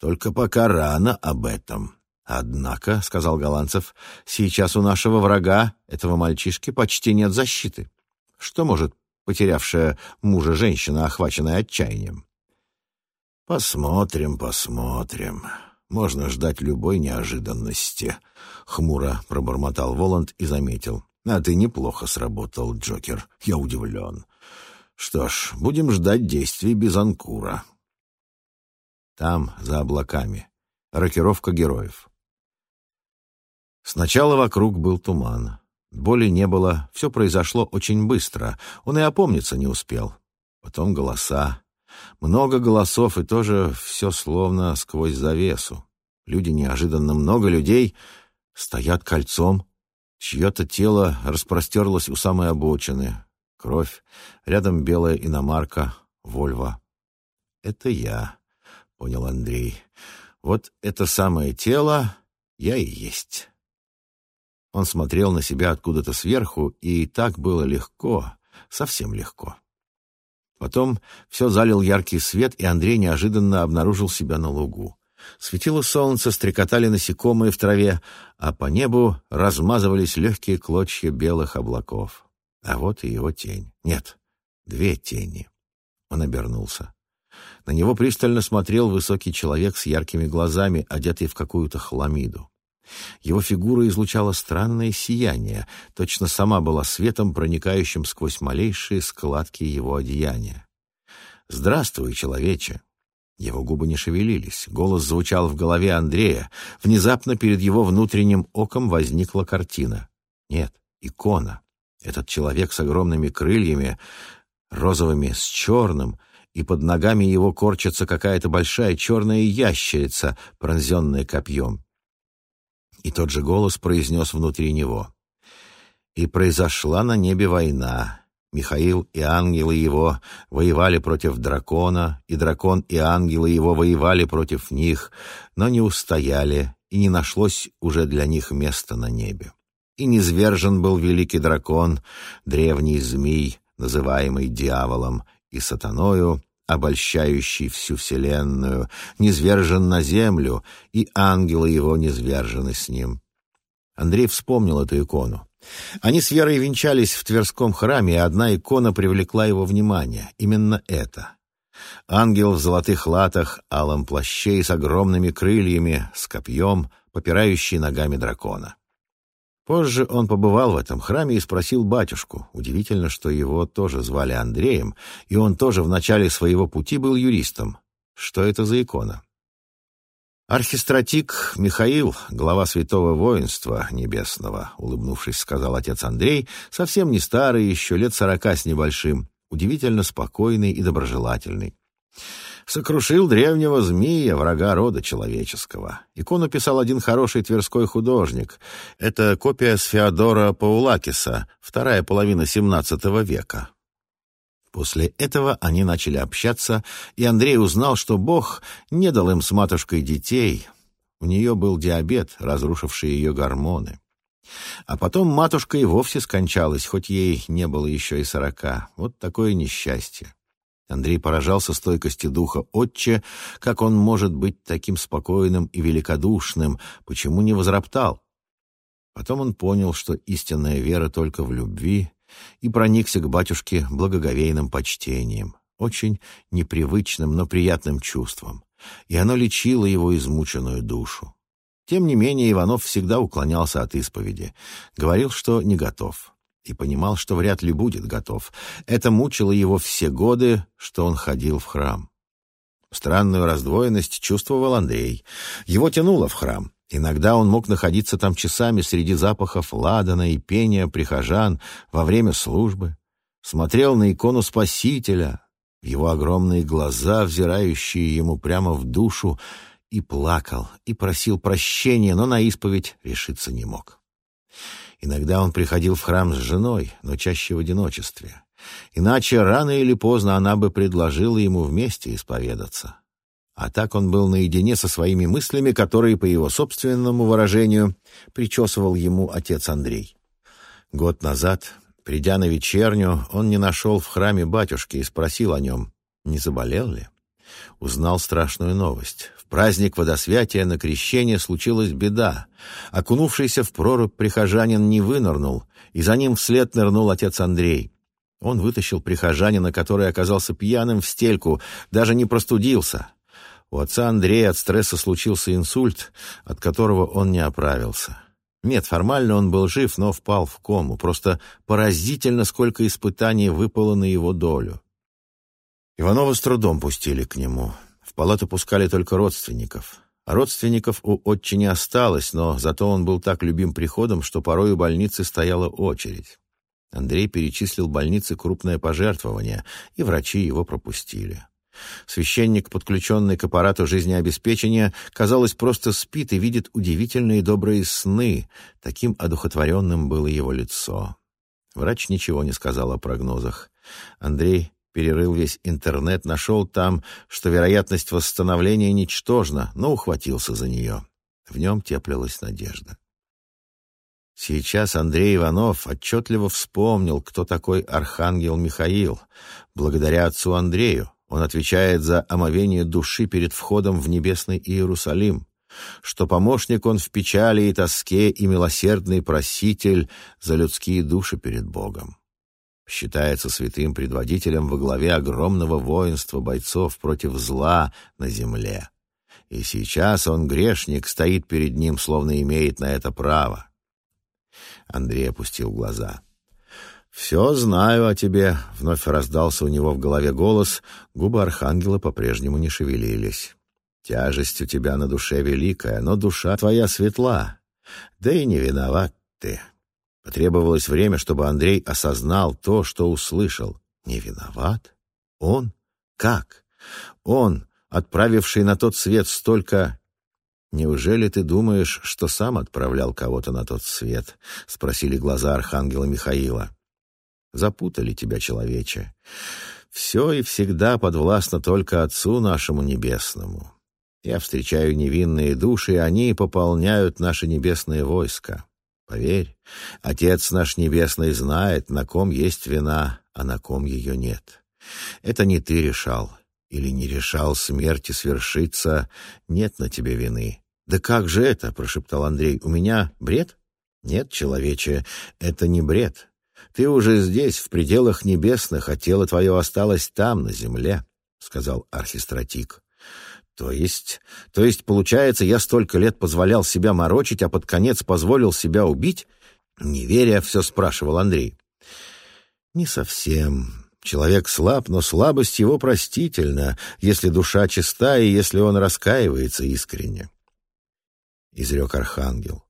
Только пока рано об этом. Однако, — сказал Голландцев, — сейчас у нашего врага, этого мальчишки, почти нет защиты. Что может потерявшая мужа женщина, охваченная отчаянием? Посмотрим, посмотрим. Можно ждать любой неожиданности. Хмуро пробормотал Воланд и заметил. А ты неплохо сработал, Джокер. Я удивлен. Что ж, будем ждать действий без Анкура. Там, за облаками, рокировка героев. Сначала вокруг был туман. Боли не было, все произошло очень быстро. Он и опомниться не успел. Потом голоса. Много голосов, и тоже все словно сквозь завесу. Люди неожиданно много людей стоят кольцом. Чье-то тело распростерлось у самой обочины. Кровь. Рядом белая иномарка. Вольва. «Это я», — понял Андрей. «Вот это самое тело я и есть». Он смотрел на себя откуда-то сверху, и так было легко, совсем легко. Потом все залил яркий свет, и Андрей неожиданно обнаружил себя на лугу. Светило солнце, стрекотали насекомые в траве, а по небу размазывались легкие клочья белых облаков. А вот и его тень. Нет, две тени. Он обернулся. На него пристально смотрел высокий человек с яркими глазами, одетый в какую-то хламиду. Его фигура излучала странное сияние, точно сама была светом, проникающим сквозь малейшие складки его одеяния. «Здравствуй, человече!» Его губы не шевелились, голос звучал в голове Андрея. Внезапно перед его внутренним оком возникла картина. Нет, икона. Этот человек с огромными крыльями, розовыми с черным, и под ногами его корчится какая-то большая черная ящерица, пронзенная копьем. И тот же голос произнес внутри него. «И произошла на небе война. Михаил и ангелы его воевали против дракона, и дракон и ангелы его воевали против них, но не устояли, и не нашлось уже для них места на небе. И низвержен был великий дракон, древний змей, называемый дьяволом, и сатаною, обольщающий всю вселенную, низвержен на землю, и ангелы его низвержены с ним. Андрей вспомнил эту икону. Они с Верой венчались в Тверском храме, и одна икона привлекла его внимание. Именно это. Ангел в золотых латах, алом плаще с огромными крыльями, с копьем, попирающий ногами дракона. Позже он побывал в этом храме и спросил батюшку. Удивительно, что его тоже звали Андреем, и он тоже в начале своего пути был юристом. Что это за икона? «Архистратик Михаил, глава святого воинства небесного», — улыбнувшись, сказал отец Андрей, совсем не старый, еще лет сорока с небольшим, удивительно спокойный и доброжелательный сокрушил древнего змея, врага рода человеческого. Икону писал один хороший тверской художник. Это копия с Феодора Паулакиса, вторая половина XVII века. После этого они начали общаться, и Андрей узнал, что Бог не дал им с матушкой детей. У нее был диабет, разрушивший ее гормоны. А потом матушка и вовсе скончалась, хоть ей не было еще и сорока. Вот такое несчастье. Андрей поражался стойкости духа отче, как он может быть таким спокойным и великодушным, почему не возроптал. Потом он понял, что истинная вера только в любви, и проникся к батюшке благоговейным почтением, очень непривычным, но приятным чувством, и оно лечило его измученную душу. Тем не менее Иванов всегда уклонялся от исповеди, говорил, что не готов и понимал, что вряд ли будет готов. Это мучило его все годы, что он ходил в храм. Странную раздвоенность чувствовал Андрей. Его тянуло в храм. Иногда он мог находиться там часами среди запахов ладана и пения прихожан во время службы. Смотрел на икону Спасителя, его огромные глаза, взирающие ему прямо в душу, и плакал, и просил прощения, но на исповедь решиться не мог. Иногда он приходил в храм с женой, но чаще в одиночестве. Иначе рано или поздно она бы предложила ему вместе исповедаться. А так он был наедине со своими мыслями, которые, по его собственному выражению, причесывал ему отец Андрей. Год назад, придя на вечерню, он не нашел в храме батюшки и спросил о нем, не заболел ли. Узнал страшную новость. В праздник водосвятия на крещение случилась беда. Окунувшийся в прорубь прихожанин не вынырнул, и за ним вслед нырнул отец Андрей. Он вытащил прихожанина, который оказался пьяным в стельку, даже не простудился. У отца Андрея от стресса случился инсульт, от которого он не оправился. Нет, формально он был жив, но впал в кому. Просто поразительно, сколько испытаний выпало на его долю. Иванова с трудом пустили к нему. В палату пускали только родственников. Родственников у отчи не осталось, но зато он был так любим приходом, что порой у больницы стояла очередь. Андрей перечислил больнице крупное пожертвование, и врачи его пропустили. Священник, подключенный к аппарату жизнеобеспечения, казалось, просто спит и видит удивительные добрые сны. Таким одухотворенным было его лицо. Врач ничего не сказал о прогнозах. Андрей перерыл весь интернет, нашел там, что вероятность восстановления ничтожна, но ухватился за нее. В нем теплилась надежда. Сейчас Андрей Иванов отчетливо вспомнил, кто такой архангел Михаил. Благодаря отцу Андрею он отвечает за омовение души перед входом в небесный Иерусалим, что помощник он в печали и тоске и милосердный проситель за людские души перед Богом считается святым предводителем во главе огромного воинства бойцов против зла на земле. И сейчас он, грешник, стоит перед ним, словно имеет на это право. Андрей опустил глаза. «Все знаю о тебе», — вновь раздался у него в голове голос, губы архангела по-прежнему не шевелились. «Тяжесть у тебя на душе великая, но душа твоя светла. Да и не виноват ты. Потребовалось время, чтобы Андрей осознал то, что услышал. Не виноват? Он? Как? Он, отправивший на тот свет столько... «Неужели ты думаешь, что сам отправлял кого-то на тот свет?» — спросили глаза архангела Михаила. «Запутали тебя, человече. Все и всегда подвластно только Отцу нашему Небесному. Я встречаю невинные души, и они пополняют наше небесное войско. Поверь, Отец наш Небесный знает, на ком есть вина, а на ком ее нет. Это не ты решал или не решал смерти свершиться, нет на тебе вины. «Да как же это?» — прошептал Андрей. «У меня бред?» «Нет, человече, это не бред. Ты уже здесь, в пределах небесных, а тело твое осталось там, на земле», — сказал архистратик. То есть, то есть, получается, я столько лет позволял себя морочить, а под конец позволил себя убить? Не веря, все спрашивал Андрей. Не совсем. Человек слаб, но слабость его простительна, если душа чиста и если он раскаивается искренне. Изрек архангел.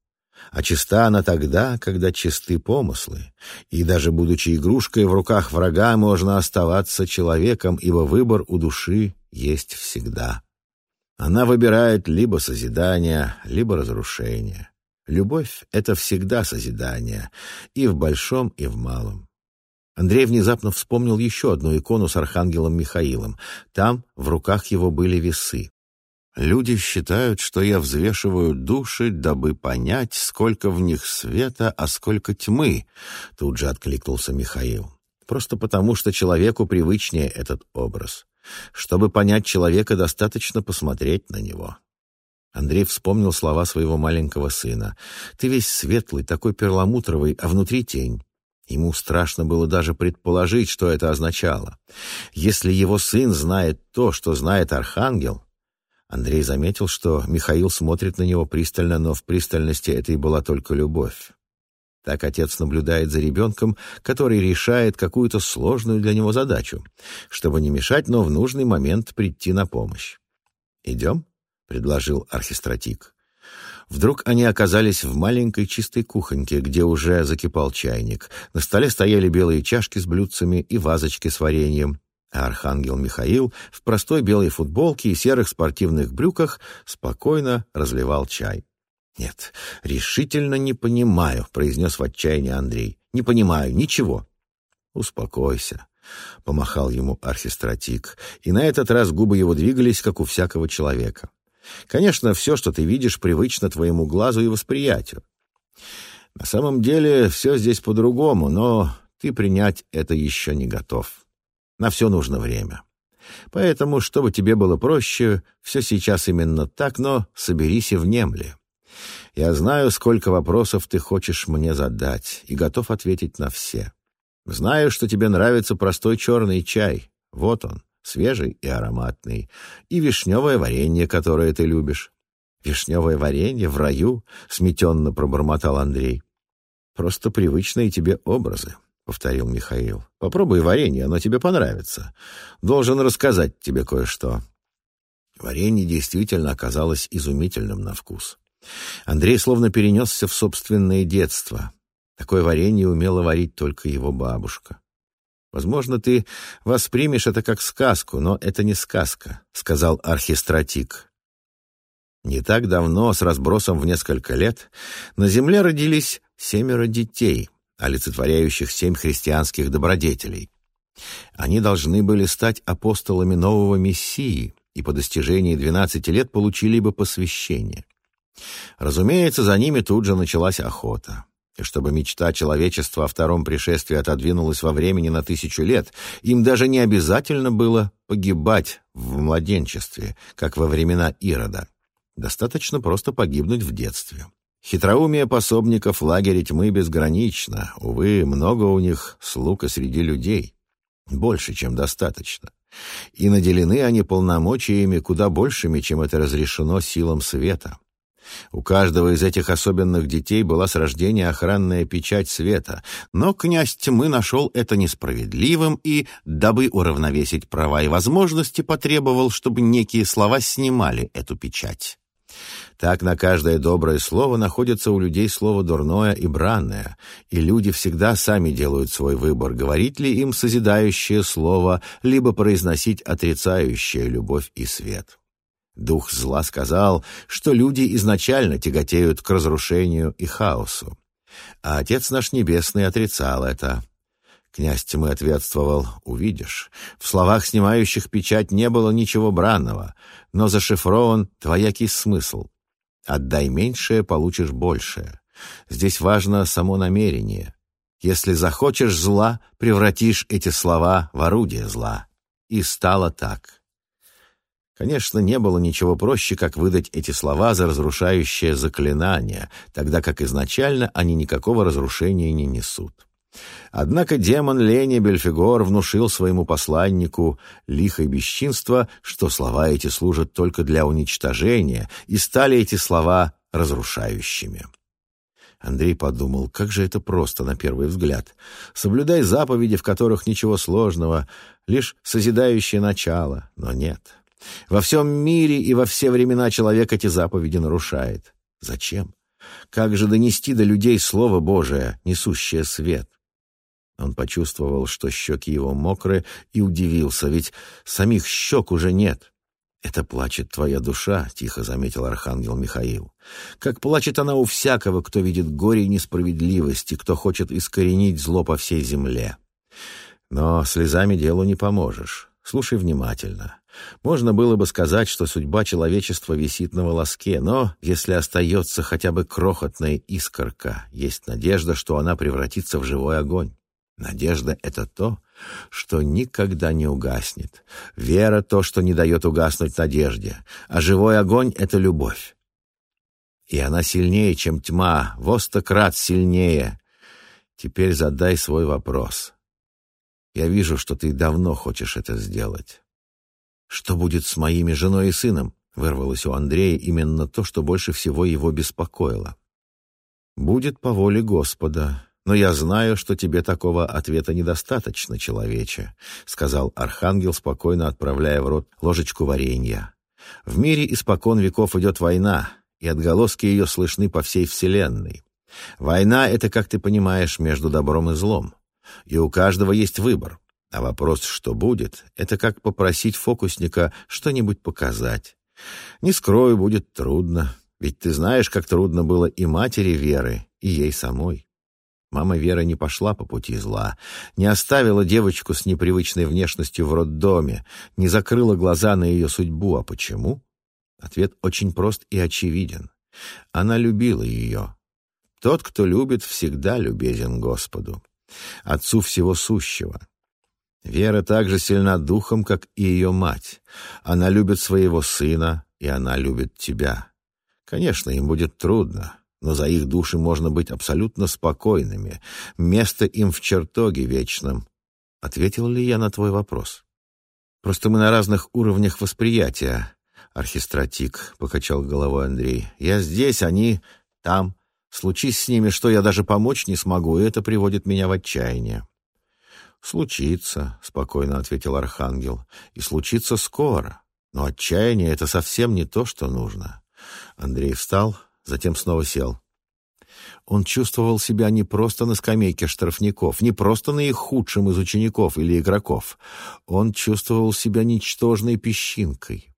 А чиста она тогда, когда чисты помыслы. И даже будучи игрушкой в руках врага, можно оставаться человеком, ибо выбор у души есть всегда. Она выбирает либо созидание, либо разрушение. Любовь — это всегда созидание, и в большом, и в малом. Андрей внезапно вспомнил еще одну икону с архангелом Михаилом. Там в руках его были весы. «Люди считают, что я взвешиваю души, дабы понять, сколько в них света, а сколько тьмы», — тут же откликнулся Михаил. «Просто потому, что человеку привычнее этот образ. Чтобы понять человека, достаточно посмотреть на него. Андрей вспомнил слова своего маленького сына. «Ты весь светлый, такой перламутровый, а внутри тень». Ему страшно было даже предположить, что это означало. Если его сын знает то, что знает архангел... Андрей заметил, что Михаил смотрит на него пристально, но в пристальности этой была только любовь. Так отец наблюдает за ребенком, который решает какую-то сложную для него задачу, чтобы не мешать, но в нужный момент прийти на помощь. «Идем?» — предложил архистратик. Вдруг они оказались в маленькой чистой кухоньке, где уже закипал чайник. На столе стояли белые чашки с блюдцами и вазочки с вареньем. А архангел Михаил в простой белой футболке и серых спортивных брюках спокойно разливал чай. «Нет, решительно не понимаю», — произнес в отчаянии Андрей. «Не понимаю, ничего». «Успокойся», — помахал ему архистратик, и на этот раз губы его двигались, как у всякого человека. «Конечно, все, что ты видишь, привычно твоему глазу и восприятию. На самом деле все здесь по-другому, но ты принять это еще не готов. На все нужно время. Поэтому, чтобы тебе было проще, все сейчас именно так, но соберись и внемли. Я знаю, сколько вопросов ты хочешь мне задать, и готов ответить на все. Знаю, что тебе нравится простой черный чай. Вот он, свежий и ароматный. И вишневое варенье, которое ты любишь. «Вишневое варенье в раю?» — сметенно пробормотал Андрей. «Просто привычные тебе образы», — повторил Михаил. «Попробуй варенье, оно тебе понравится. Должен рассказать тебе кое-что». Варенье действительно оказалось изумительным на вкус. Андрей словно перенесся в собственное детство. Такое варенье умела варить только его бабушка. «Возможно, ты воспримешь это как сказку, но это не сказка», — сказал архистратик. Не так давно, с разбросом в несколько лет, на земле родились семеро детей, олицетворяющих семь христианских добродетелей. Они должны были стать апостолами нового Мессии и по достижении 12 лет получили бы посвящение. Разумеется, за ними тут же началась охота. И чтобы мечта человечества о втором пришествии отодвинулась во времени на тысячу лет, им даже не обязательно было погибать в младенчестве, как во времена Ирода. Достаточно просто погибнуть в детстве. Хитроумие пособников лагеря тьмы безгранично. Увы, много у них слуг среди людей. Больше, чем достаточно. И наделены они полномочиями куда большими, чем это разрешено силам света. У каждого из этих особенных детей была с рождения охранная печать света, но князь тьмы нашел это несправедливым и, дабы уравновесить права и возможности, потребовал, чтобы некие слова снимали эту печать. Так на каждое доброе слово находится у людей слово дурное и бранное, и люди всегда сами делают свой выбор, говорить ли им созидающее слово, либо произносить отрицающее любовь и свет. Дух зла сказал, что люди изначально тяготеют к разрушению и хаосу. А Отец наш Небесный отрицал это. Князь тьмы ответствовал, «Увидишь, в словах, снимающих печать, не было ничего бранного, но зашифрован твоякий смысл. Отдай меньшее, получишь большее. Здесь важно само намерение. Если захочешь зла, превратишь эти слова в орудие зла». И стало так. Конечно, не было ничего проще, как выдать эти слова за разрушающее заклинание, тогда как изначально они никакого разрушения не несут. Однако демон Лени Бельфигор внушил своему посланнику лихое бесчинство, что слова эти служат только для уничтожения, и стали эти слова разрушающими. Андрей подумал, как же это просто на первый взгляд. Соблюдай заповеди, в которых ничего сложного, лишь созидающее начало, но нет. Во всем мире и во все времена человек эти заповеди нарушает. Зачем? Как же донести до людей Слово Божие, несущее свет? Он почувствовал, что щеки его мокрые, и удивился, ведь самих щек уже нет. «Это плачет твоя душа», — тихо заметил архангел Михаил. «Как плачет она у всякого, кто видит горе и несправедливость, и кто хочет искоренить зло по всей земле. Но слезами делу не поможешь. Слушай внимательно. Можно было бы сказать, что судьба человечества висит на волоске, но если остается хотя бы крохотная искорка, есть надежда, что она превратится в живой огонь. Надежда — это то, что никогда не угаснет. Вера — то, что не дает угаснуть надежде. А живой огонь — это любовь. И она сильнее, чем тьма, во сто крат сильнее. Теперь задай свой вопрос. Я вижу, что ты давно хочешь это сделать. Что будет с моими женой и сыном? Вырвалось у Андрея именно то, что больше всего его беспокоило. Будет по воле Господа, «Но я знаю, что тебе такого ответа недостаточно, человече», — сказал архангел, спокойно отправляя в рот ложечку варенья. «В мире испокон веков идет война, и отголоски ее слышны по всей вселенной. Война — это, как ты понимаешь, между добром и злом. И у каждого есть выбор. А вопрос, что будет, это как попросить фокусника что-нибудь показать. Не скрою, будет трудно, ведь ты знаешь, как трудно было и матери Веры, и ей самой. Мама Вера не пошла по пути зла, не оставила девочку с непривычной внешностью в роддоме, не закрыла глаза на ее судьбу. А почему? Ответ очень прост и очевиден. Она любила ее. Тот, кто любит, всегда любезен Господу, Отцу всего сущего. Вера так же сильна духом, как и ее мать. Она любит своего сына, и она любит тебя. Конечно, им будет трудно, но за их души можно быть абсолютно спокойными. Место им в чертоге вечном. Ответил ли я на твой вопрос? Просто мы на разных уровнях восприятия. Архистратик, покачал головой Андрей. Я здесь, они там. Случись с ними, что я даже помочь не смогу, и это приводит меня в отчаяние. «Случится», — спокойно ответил Архангел, — «и случится скоро. Но отчаяние — это совсем не то, что нужно». Андрей встал, затем снова сел. Он чувствовал себя не просто на скамейке штрафников, не просто на их худшем из учеников или игроков. Он чувствовал себя ничтожной песчинкой.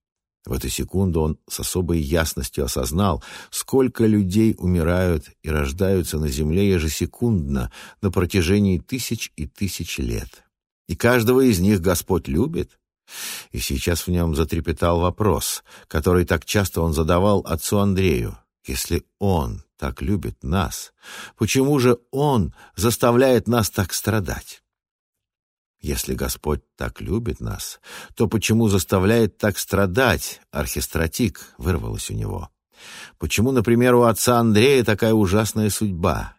В эту секунду он с особой ясностью осознал, сколько людей умирают и рождаются на земле ежесекундно на протяжении тысяч и тысяч лет. И каждого из них Господь любит. И сейчас в нем затрепетал вопрос, который так часто он задавал отцу Андрею. Если Он так любит нас, почему же Он заставляет нас так страдать? Если Господь так любит нас, то почему заставляет так страдать, архистратик, вырвалось у него. Почему, например, у отца Андрея такая ужасная судьба?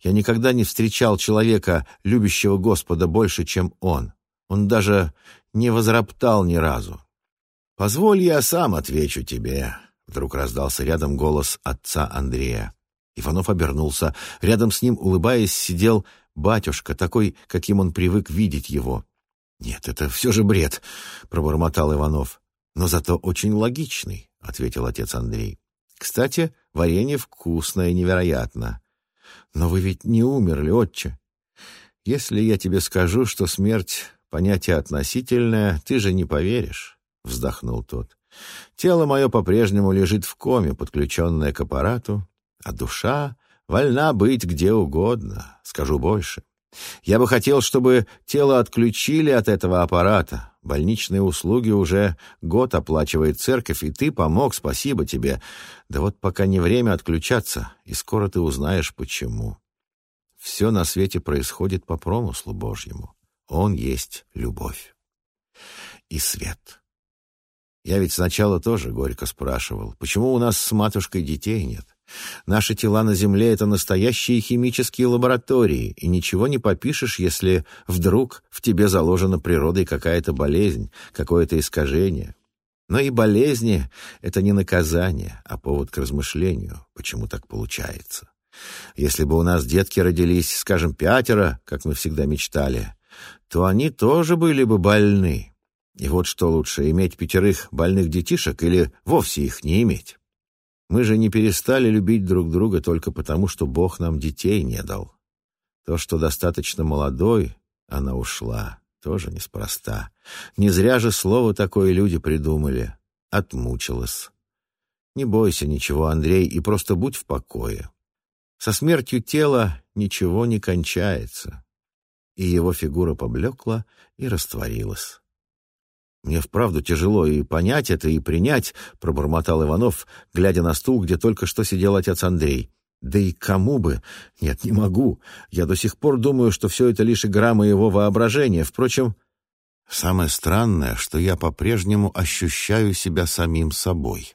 Я никогда не встречал человека, любящего Господа больше, чем он. Он даже не возроптал ни разу. «Позволь, я сам отвечу тебе», — вдруг раздался рядом голос отца Андрея. Иванов обернулся. Рядом с ним, улыбаясь, сидел батюшка, такой, каким он привык видеть его. «Нет, это все же бред», — пробормотал Иванов. «Но зато очень логичный», — ответил отец Андрей. «Кстати, варенье вкусное невероятно. Но вы ведь не умерли, отче. Если я тебе скажу, что смерть — понятие относительное, ты же не поверишь», — вздохнул тот. «Тело мое по-прежнему лежит в коме, подключенное к аппарату, а душа вольна быть где угодно, скажу больше. Я бы хотел, чтобы тело отключили от этого аппарата. Больничные услуги уже год оплачивает церковь, и ты помог, спасибо тебе. Да вот пока не время отключаться, и скоро ты узнаешь, почему. Все на свете происходит по промыслу Божьему. Он есть любовь и свет. Я ведь сначала тоже горько спрашивал, почему у нас с матушкой детей нет. Наши тела на Земле — это настоящие химические лаборатории, и ничего не попишешь, если вдруг в тебе заложена природой какая-то болезнь, какое-то искажение. Но и болезни — это не наказание, а повод к размышлению, почему так получается. Если бы у нас детки родились, скажем, пятеро, как мы всегда мечтали, то они тоже были бы больны. И вот что лучше, иметь пятерых больных детишек или вовсе их не иметь? Мы же не перестали любить друг друга только потому, что Бог нам детей не дал. То, что достаточно молодой, она ушла, тоже неспроста. Не зря же слово такое люди придумали. Отмучилась. Не бойся ничего, Андрей, и просто будь в покое. Со смертью тела ничего не кончается. И его фигура поблекла и растворилась. «Мне вправду тяжело и понять это, и принять», — пробормотал Иванов, глядя на стул, где только что сидел отец Андрей. «Да и кому бы? Нет, не могу. Я до сих пор думаю, что все это лишь игра моего воображения. Впрочем, самое странное, что я по-прежнему ощущаю себя самим собой.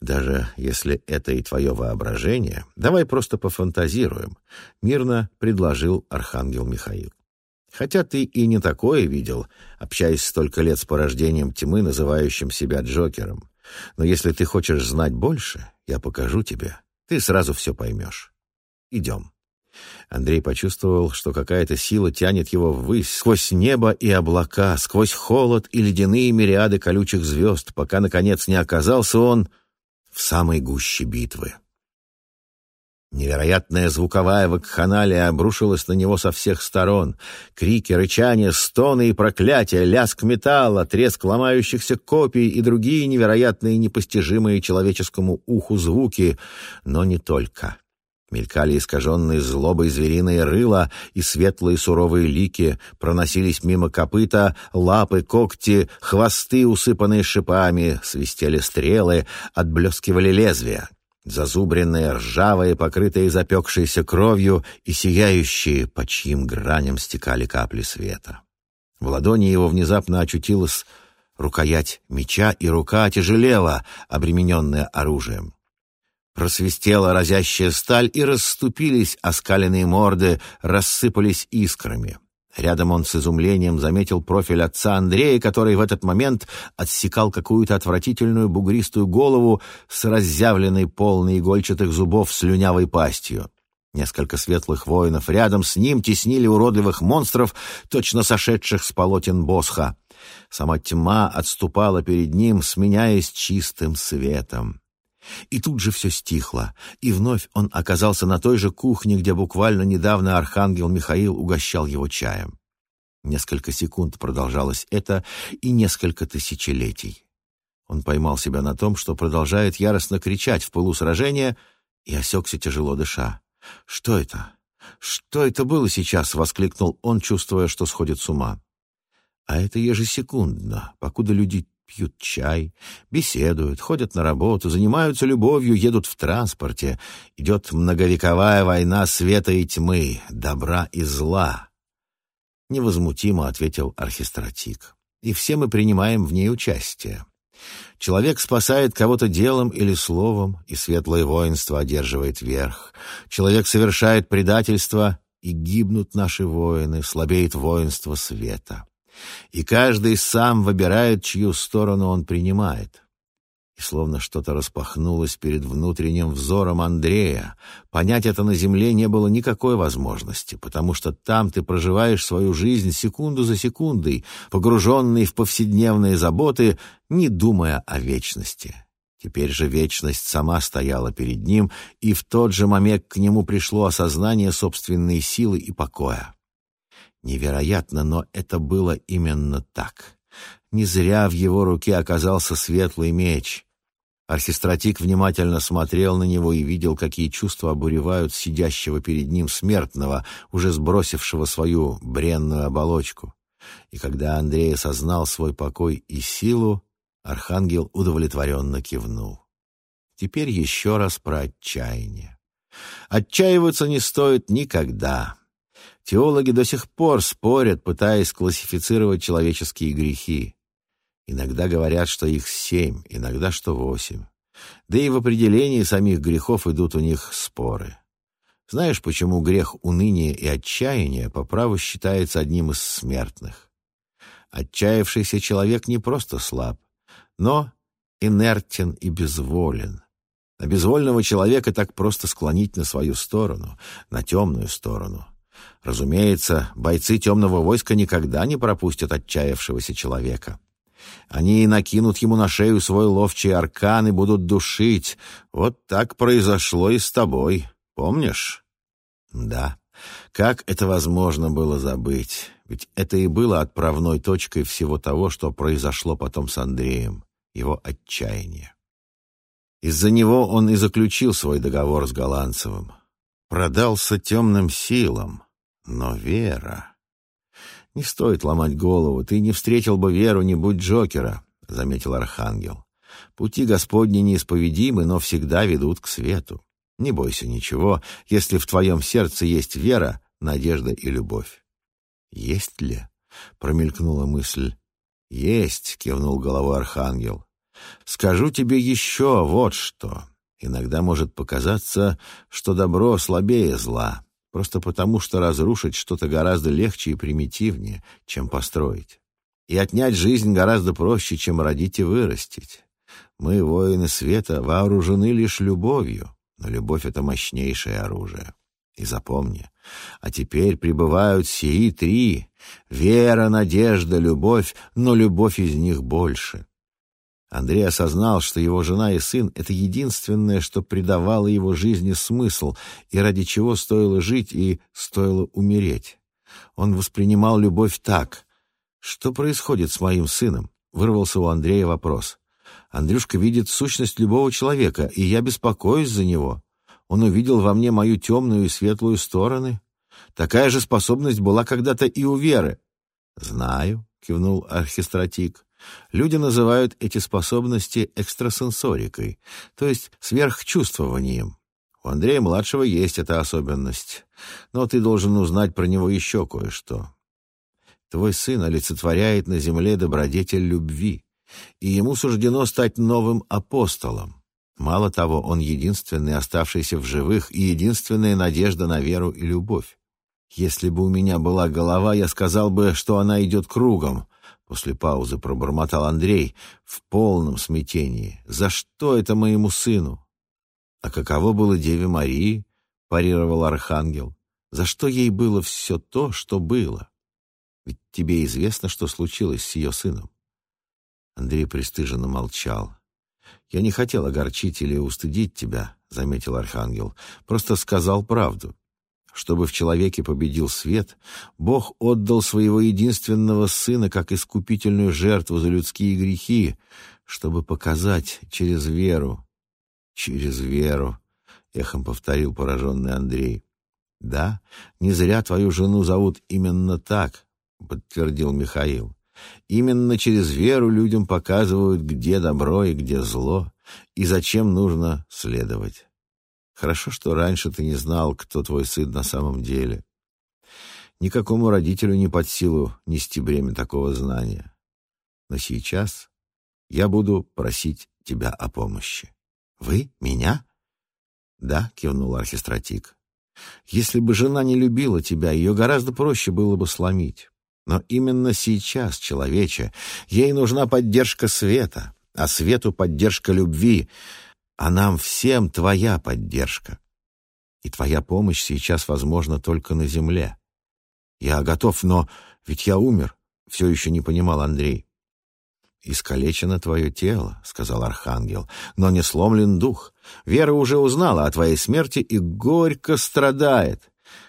Даже если это и твое воображение, давай просто пофантазируем», — мирно предложил архангел Михаил. Хотя ты и не такое видел, общаясь столько лет с порождением тьмы, называющим себя Джокером. Но если ты хочешь знать больше, я покажу тебе. Ты сразу все поймешь. Идем. Андрей почувствовал, что какая-то сила тянет его ввысь, сквозь небо и облака, сквозь холод и ледяные мириады колючих звезд, пока, наконец, не оказался он в самой гуще битвы. Невероятная звуковая вакханалия обрушилась на него со всех сторон. Крики, рычания, стоны и проклятия, лязг металла, треск ломающихся копий и другие невероятные, непостижимые человеческому уху звуки, но не только. Мелькали искаженные злобой звериные рыла и светлые суровые лики, проносились мимо копыта, лапы, когти, хвосты, усыпанные шипами, свистели стрелы, отблескивали лезвия. Зазубренные, ржавые, покрытые запекшейся кровью и сияющие, по чьим граням стекали капли света. В ладони его внезапно очутилась рукоять меча, и рука отяжелела, обремененная оружием. Просвистела разящая сталь, и расступились оскаленные морды, рассыпались искрами. Рядом он с изумлением заметил профиль отца Андрея, который в этот момент отсекал какую-то отвратительную бугристую голову с разъявленной полной игольчатых зубов слюнявой пастью. Несколько светлых воинов рядом с ним теснили уродливых монстров, точно сошедших с полотен Босха. Сама тьма отступала перед ним, сменяясь чистым светом. И тут же все стихло, и вновь он оказался на той же кухне, где буквально недавно архангел Михаил угощал его чаем. Несколько секунд продолжалось это и несколько тысячелетий. Он поймал себя на том, что продолжает яростно кричать в пылу сражения, и осекся тяжело дыша. «Что это? Что это было сейчас?» — воскликнул он, чувствуя, что сходит с ума. А это ежесекундно, покуда люди пьют чай, беседуют, ходят на работу, занимаются любовью, едут в транспорте. Идет многовековая война света и тьмы, добра и зла. Невозмутимо ответил архистратик. И все мы принимаем в ней участие. Человек спасает кого-то делом или словом, и светлое воинство одерживает верх. Человек совершает предательство, и гибнут наши воины, слабеет воинство света и каждый сам выбирает, чью сторону он принимает. И словно что-то распахнулось перед внутренним взором Андрея. Понять это на земле не было никакой возможности, потому что там ты проживаешь свою жизнь секунду за секундой, погруженный в повседневные заботы, не думая о вечности. Теперь же вечность сама стояла перед ним, и в тот же момент к нему пришло осознание собственной силы и покоя. Невероятно, но это было именно так. Не зря в его руке оказался светлый меч. Архистратик внимательно смотрел на него и видел, какие чувства обуревают сидящего перед ним смертного, уже сбросившего свою бренную оболочку. И когда Андрей осознал свой покой и силу, архангел удовлетворенно кивнул. Теперь еще раз про отчаяние. Отчаиваться не стоит никогда. Теологи до сих пор спорят, пытаясь классифицировать человеческие грехи. Иногда говорят, что их семь, иногда что восемь. Да и в определении самих грехов идут у них споры. Знаешь, почему грех уныния и отчаяния по праву считается одним из смертных? Отчаявшийся человек не просто слаб, но инертен и безволен. А безвольного человека так просто склонить на свою сторону, на темную сторону — Разумеется, бойцы темного войска никогда не пропустят отчаявшегося человека. Они накинут ему на шею свой ловчий аркан и будут душить. Вот так произошло и с тобой. Помнишь? Да. Как это возможно было забыть? Ведь это и было отправной точкой всего того, что произошло потом с Андреем, его отчаяние. Из-за него он и заключил свой договор с Голландцевым. Продался темным силам. Но Вера... «Не стоит ломать голову. Ты не встретил бы Веру, не будь Джокера», — заметил Архангел. «Пути Господни неисповедимы, но всегда ведут к свету. Не бойся ничего, если в твоем сердце есть вера, надежда и любовь». «Есть ли?» — промелькнула мысль. «Есть», — кивнул головой Архангел. «Скажу тебе еще вот что. Иногда может показаться, что добро слабее зла просто потому, что разрушить что-то гораздо легче и примитивнее, чем построить. И отнять жизнь гораздо проще, чем родить и вырастить. Мы, воины света, вооружены лишь любовью, но любовь — это мощнейшее оружие. И запомни, а теперь пребывают сии три — вера, надежда, любовь, но любовь из них больше. Андрей осознал, что его жена и сын — это единственное, что придавало его жизни смысл, и ради чего стоило жить и стоило умереть. Он воспринимал любовь так. «Что происходит с моим сыном?» — вырвался у Андрея вопрос. «Андрюшка видит сущность любого человека, и я беспокоюсь за него. Он увидел во мне мою темную и светлую стороны. Такая же способность была когда-то и у Веры». «Знаю», — кивнул архистратик. Люди называют эти способности экстрасенсорикой, то есть сверхчувствованием. У Андрея-младшего есть эта особенность, но ты должен узнать про него еще кое-что. Твой сын олицетворяет на земле добродетель любви, и ему суждено стать новым апостолом. Мало того, он единственный, оставшийся в живых, и единственная надежда на веру и любовь. Если бы у меня была голова, я сказал бы, что она идет кругом, После паузы пробормотал Андрей в полном смятении. «За что это моему сыну?» «А каково было Деве Марии?» — парировал Архангел. «За что ей было все то, что было? Ведь тебе известно, что случилось с ее сыном». Андрей пристыженно молчал. «Я не хотел огорчить или устыдить тебя», — заметил Архангел. «Просто сказал правду. Чтобы в человеке победил свет, Бог отдал своего единственного Сына как искупительную жертву за людские грехи, чтобы показать через веру. «Через веру», — эхом повторил пораженный Андрей. «Да, не зря твою жену зовут именно так», — подтвердил Михаил. «Именно через веру людям показывают, где добро и где зло, и зачем нужно следовать». Хорошо, что раньше ты не знал, кто твой сын на самом деле. Никакому родителю не под силу нести бремя такого знания. Но сейчас я буду просить тебя о помощи. Вы? Меня? Да, кивнул архистратик. Если бы жена не любила тебя, ее гораздо проще было бы сломить. Но именно сейчас, человече, ей нужна поддержка света, а свету поддержка любви — а нам всем твоя поддержка. И твоя помощь сейчас возможна только на земле. Я готов, но ведь я умер, все еще не понимал Андрей. «Искалечено твое тело», — сказал Архангел, — «но не сломлен дух. Вера уже узнала о твоей смерти и горько страдает.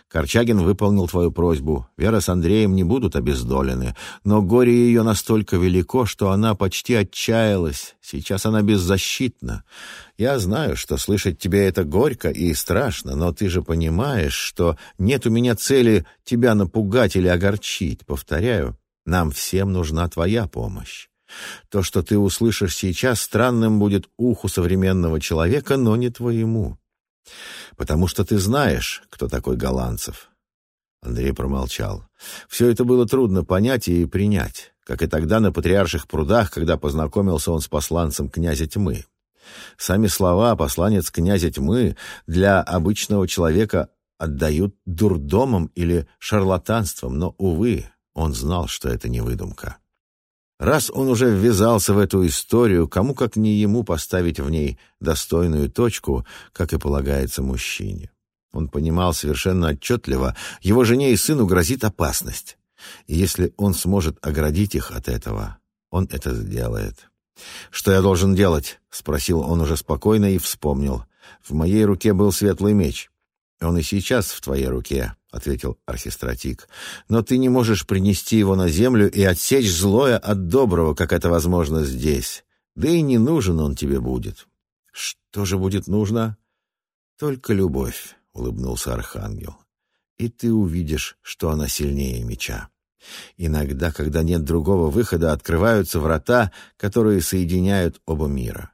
Корчагин выполнил твою просьбу. Вера с Андреем не будут обездолены, но горе ее настолько велико, что она почти отчаялась. Сейчас она беззащитна. Я знаю, что слышать тебе это горько и страшно, но ты же понимаешь, что нет у меня цели тебя напугать или огорчить. Повторяю, нам всем нужна твоя помощь. То, что ты услышишь сейчас, странным будет уху современного человека, но не твоему потому что ты знаешь, кто такой Голландцев». Андрей промолчал. Все это было трудно понять и принять, как и тогда на Патриарших прудах, когда познакомился он с посланцем князя тьмы. Сами слова «посланец князя тьмы» для обычного человека отдают дурдомом или шарлатанством, но, увы, он знал, что это не выдумка. Раз он уже ввязался в эту историю, кому как не ему поставить в ней достойную точку, как и полагается мужчине. Он понимал совершенно отчетливо, его жене и сыну грозит опасность. И если он сможет оградить их от этого, он это сделает. «Что я должен делать?» — спросил он уже спокойно и вспомнил. «В моей руке был светлый меч. Он и сейчас в твоей руке. — ответил архистратик. «Но ты не можешь принести его на землю и отсечь злое от доброго, как это возможно здесь. Да и не нужен он тебе будет». «Что же будет нужно?» «Только любовь», — улыбнулся архангел. «И ты увидишь, что она сильнее меча. Иногда, когда нет другого выхода, открываются врата, которые соединяют оба мира».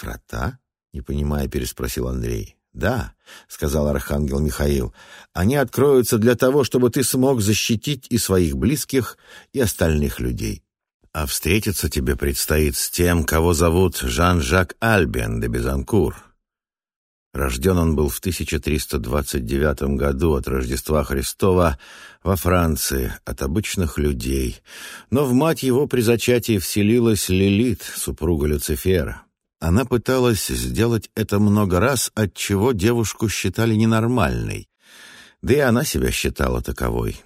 «Врата?» — не понимая, переспросил Андрей. «Да», — сказал архангел Михаил, — «они откроются для того, чтобы ты смог защитить и своих близких, и остальных людей. А встретиться тебе предстоит с тем, кого зовут Жан-Жак Альбен де Безанкур. Рожден он был в 1329 году от Рождества Христова во Франции, от обычных людей, но в мать его при зачатии вселилась Лилит, супруга Люцифера. Она пыталась сделать это много раз, отчего девушку считали ненормальной. Да и она себя считала таковой.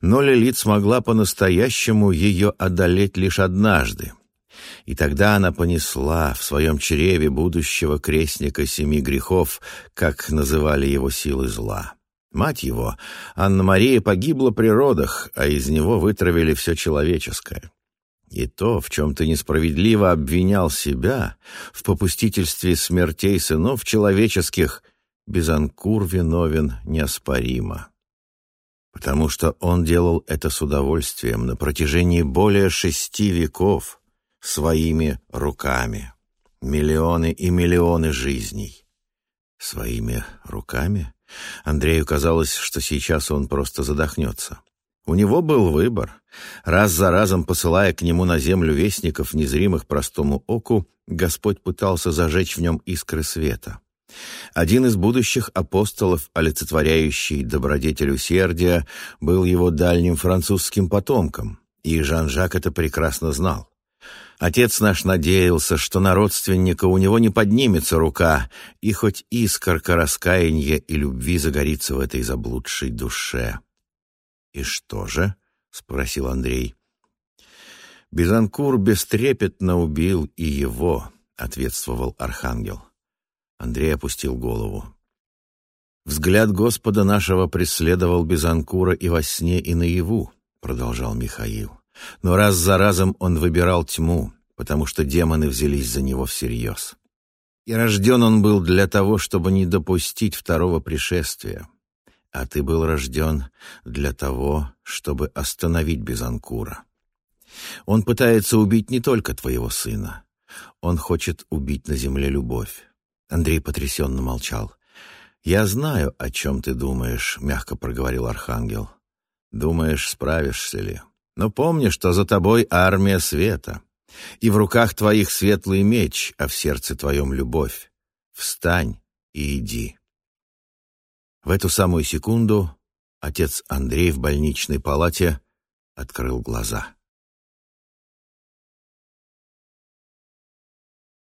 Но Лилит смогла по-настоящему ее одолеть лишь однажды. И тогда она понесла в своем чреве будущего крестника семи грехов, как называли его силы зла. Мать его, Анна-Мария, погибла при родах, а из него вытравили все человеческое. И то, в чем ты несправедливо обвинял себя, в попустительстве смертей сынов человеческих, Безанкур виновен неоспоримо. Потому что он делал это с удовольствием на протяжении более шести веков своими руками. Миллионы и миллионы жизней. Своими руками? Андрею казалось, что сейчас он просто задохнется. У него был выбор. Раз за разом посылая к нему на землю вестников, незримых простому оку, Господь пытался зажечь в нем искры света. Один из будущих апостолов, олицетворяющий добродетель усердия, был его дальним французским потомком, и Жан-Жак это прекрасно знал. Отец наш надеялся, что на родственника у него не поднимется рука, и хоть искорка раскаяния и любви загорится в этой заблудшей душе. «И что же?» — спросил Андрей. «Безанкур бестрепетно убил и его», — ответствовал архангел. Андрей опустил голову. «Взгляд Господа нашего преследовал Безанкура и во сне, и наяву», — продолжал Михаил. Но раз за разом он выбирал тьму, потому что демоны взялись за него всерьез. И рожден он был для того, чтобы не допустить второго пришествия. А ты был рожден для того, чтобы остановить Безанкура. Он пытается убить не только твоего сына. Он хочет убить на земле любовь. Андрей потрясенно молчал. «Я знаю, о чем ты думаешь», — мягко проговорил Архангел. «Думаешь, справишься ли? Но помни, что за тобой армия света, и в руках твоих светлый меч, а в сердце твоем любовь. Встань и иди». В эту самую секунду отец Андрей в больничной палате открыл глаза.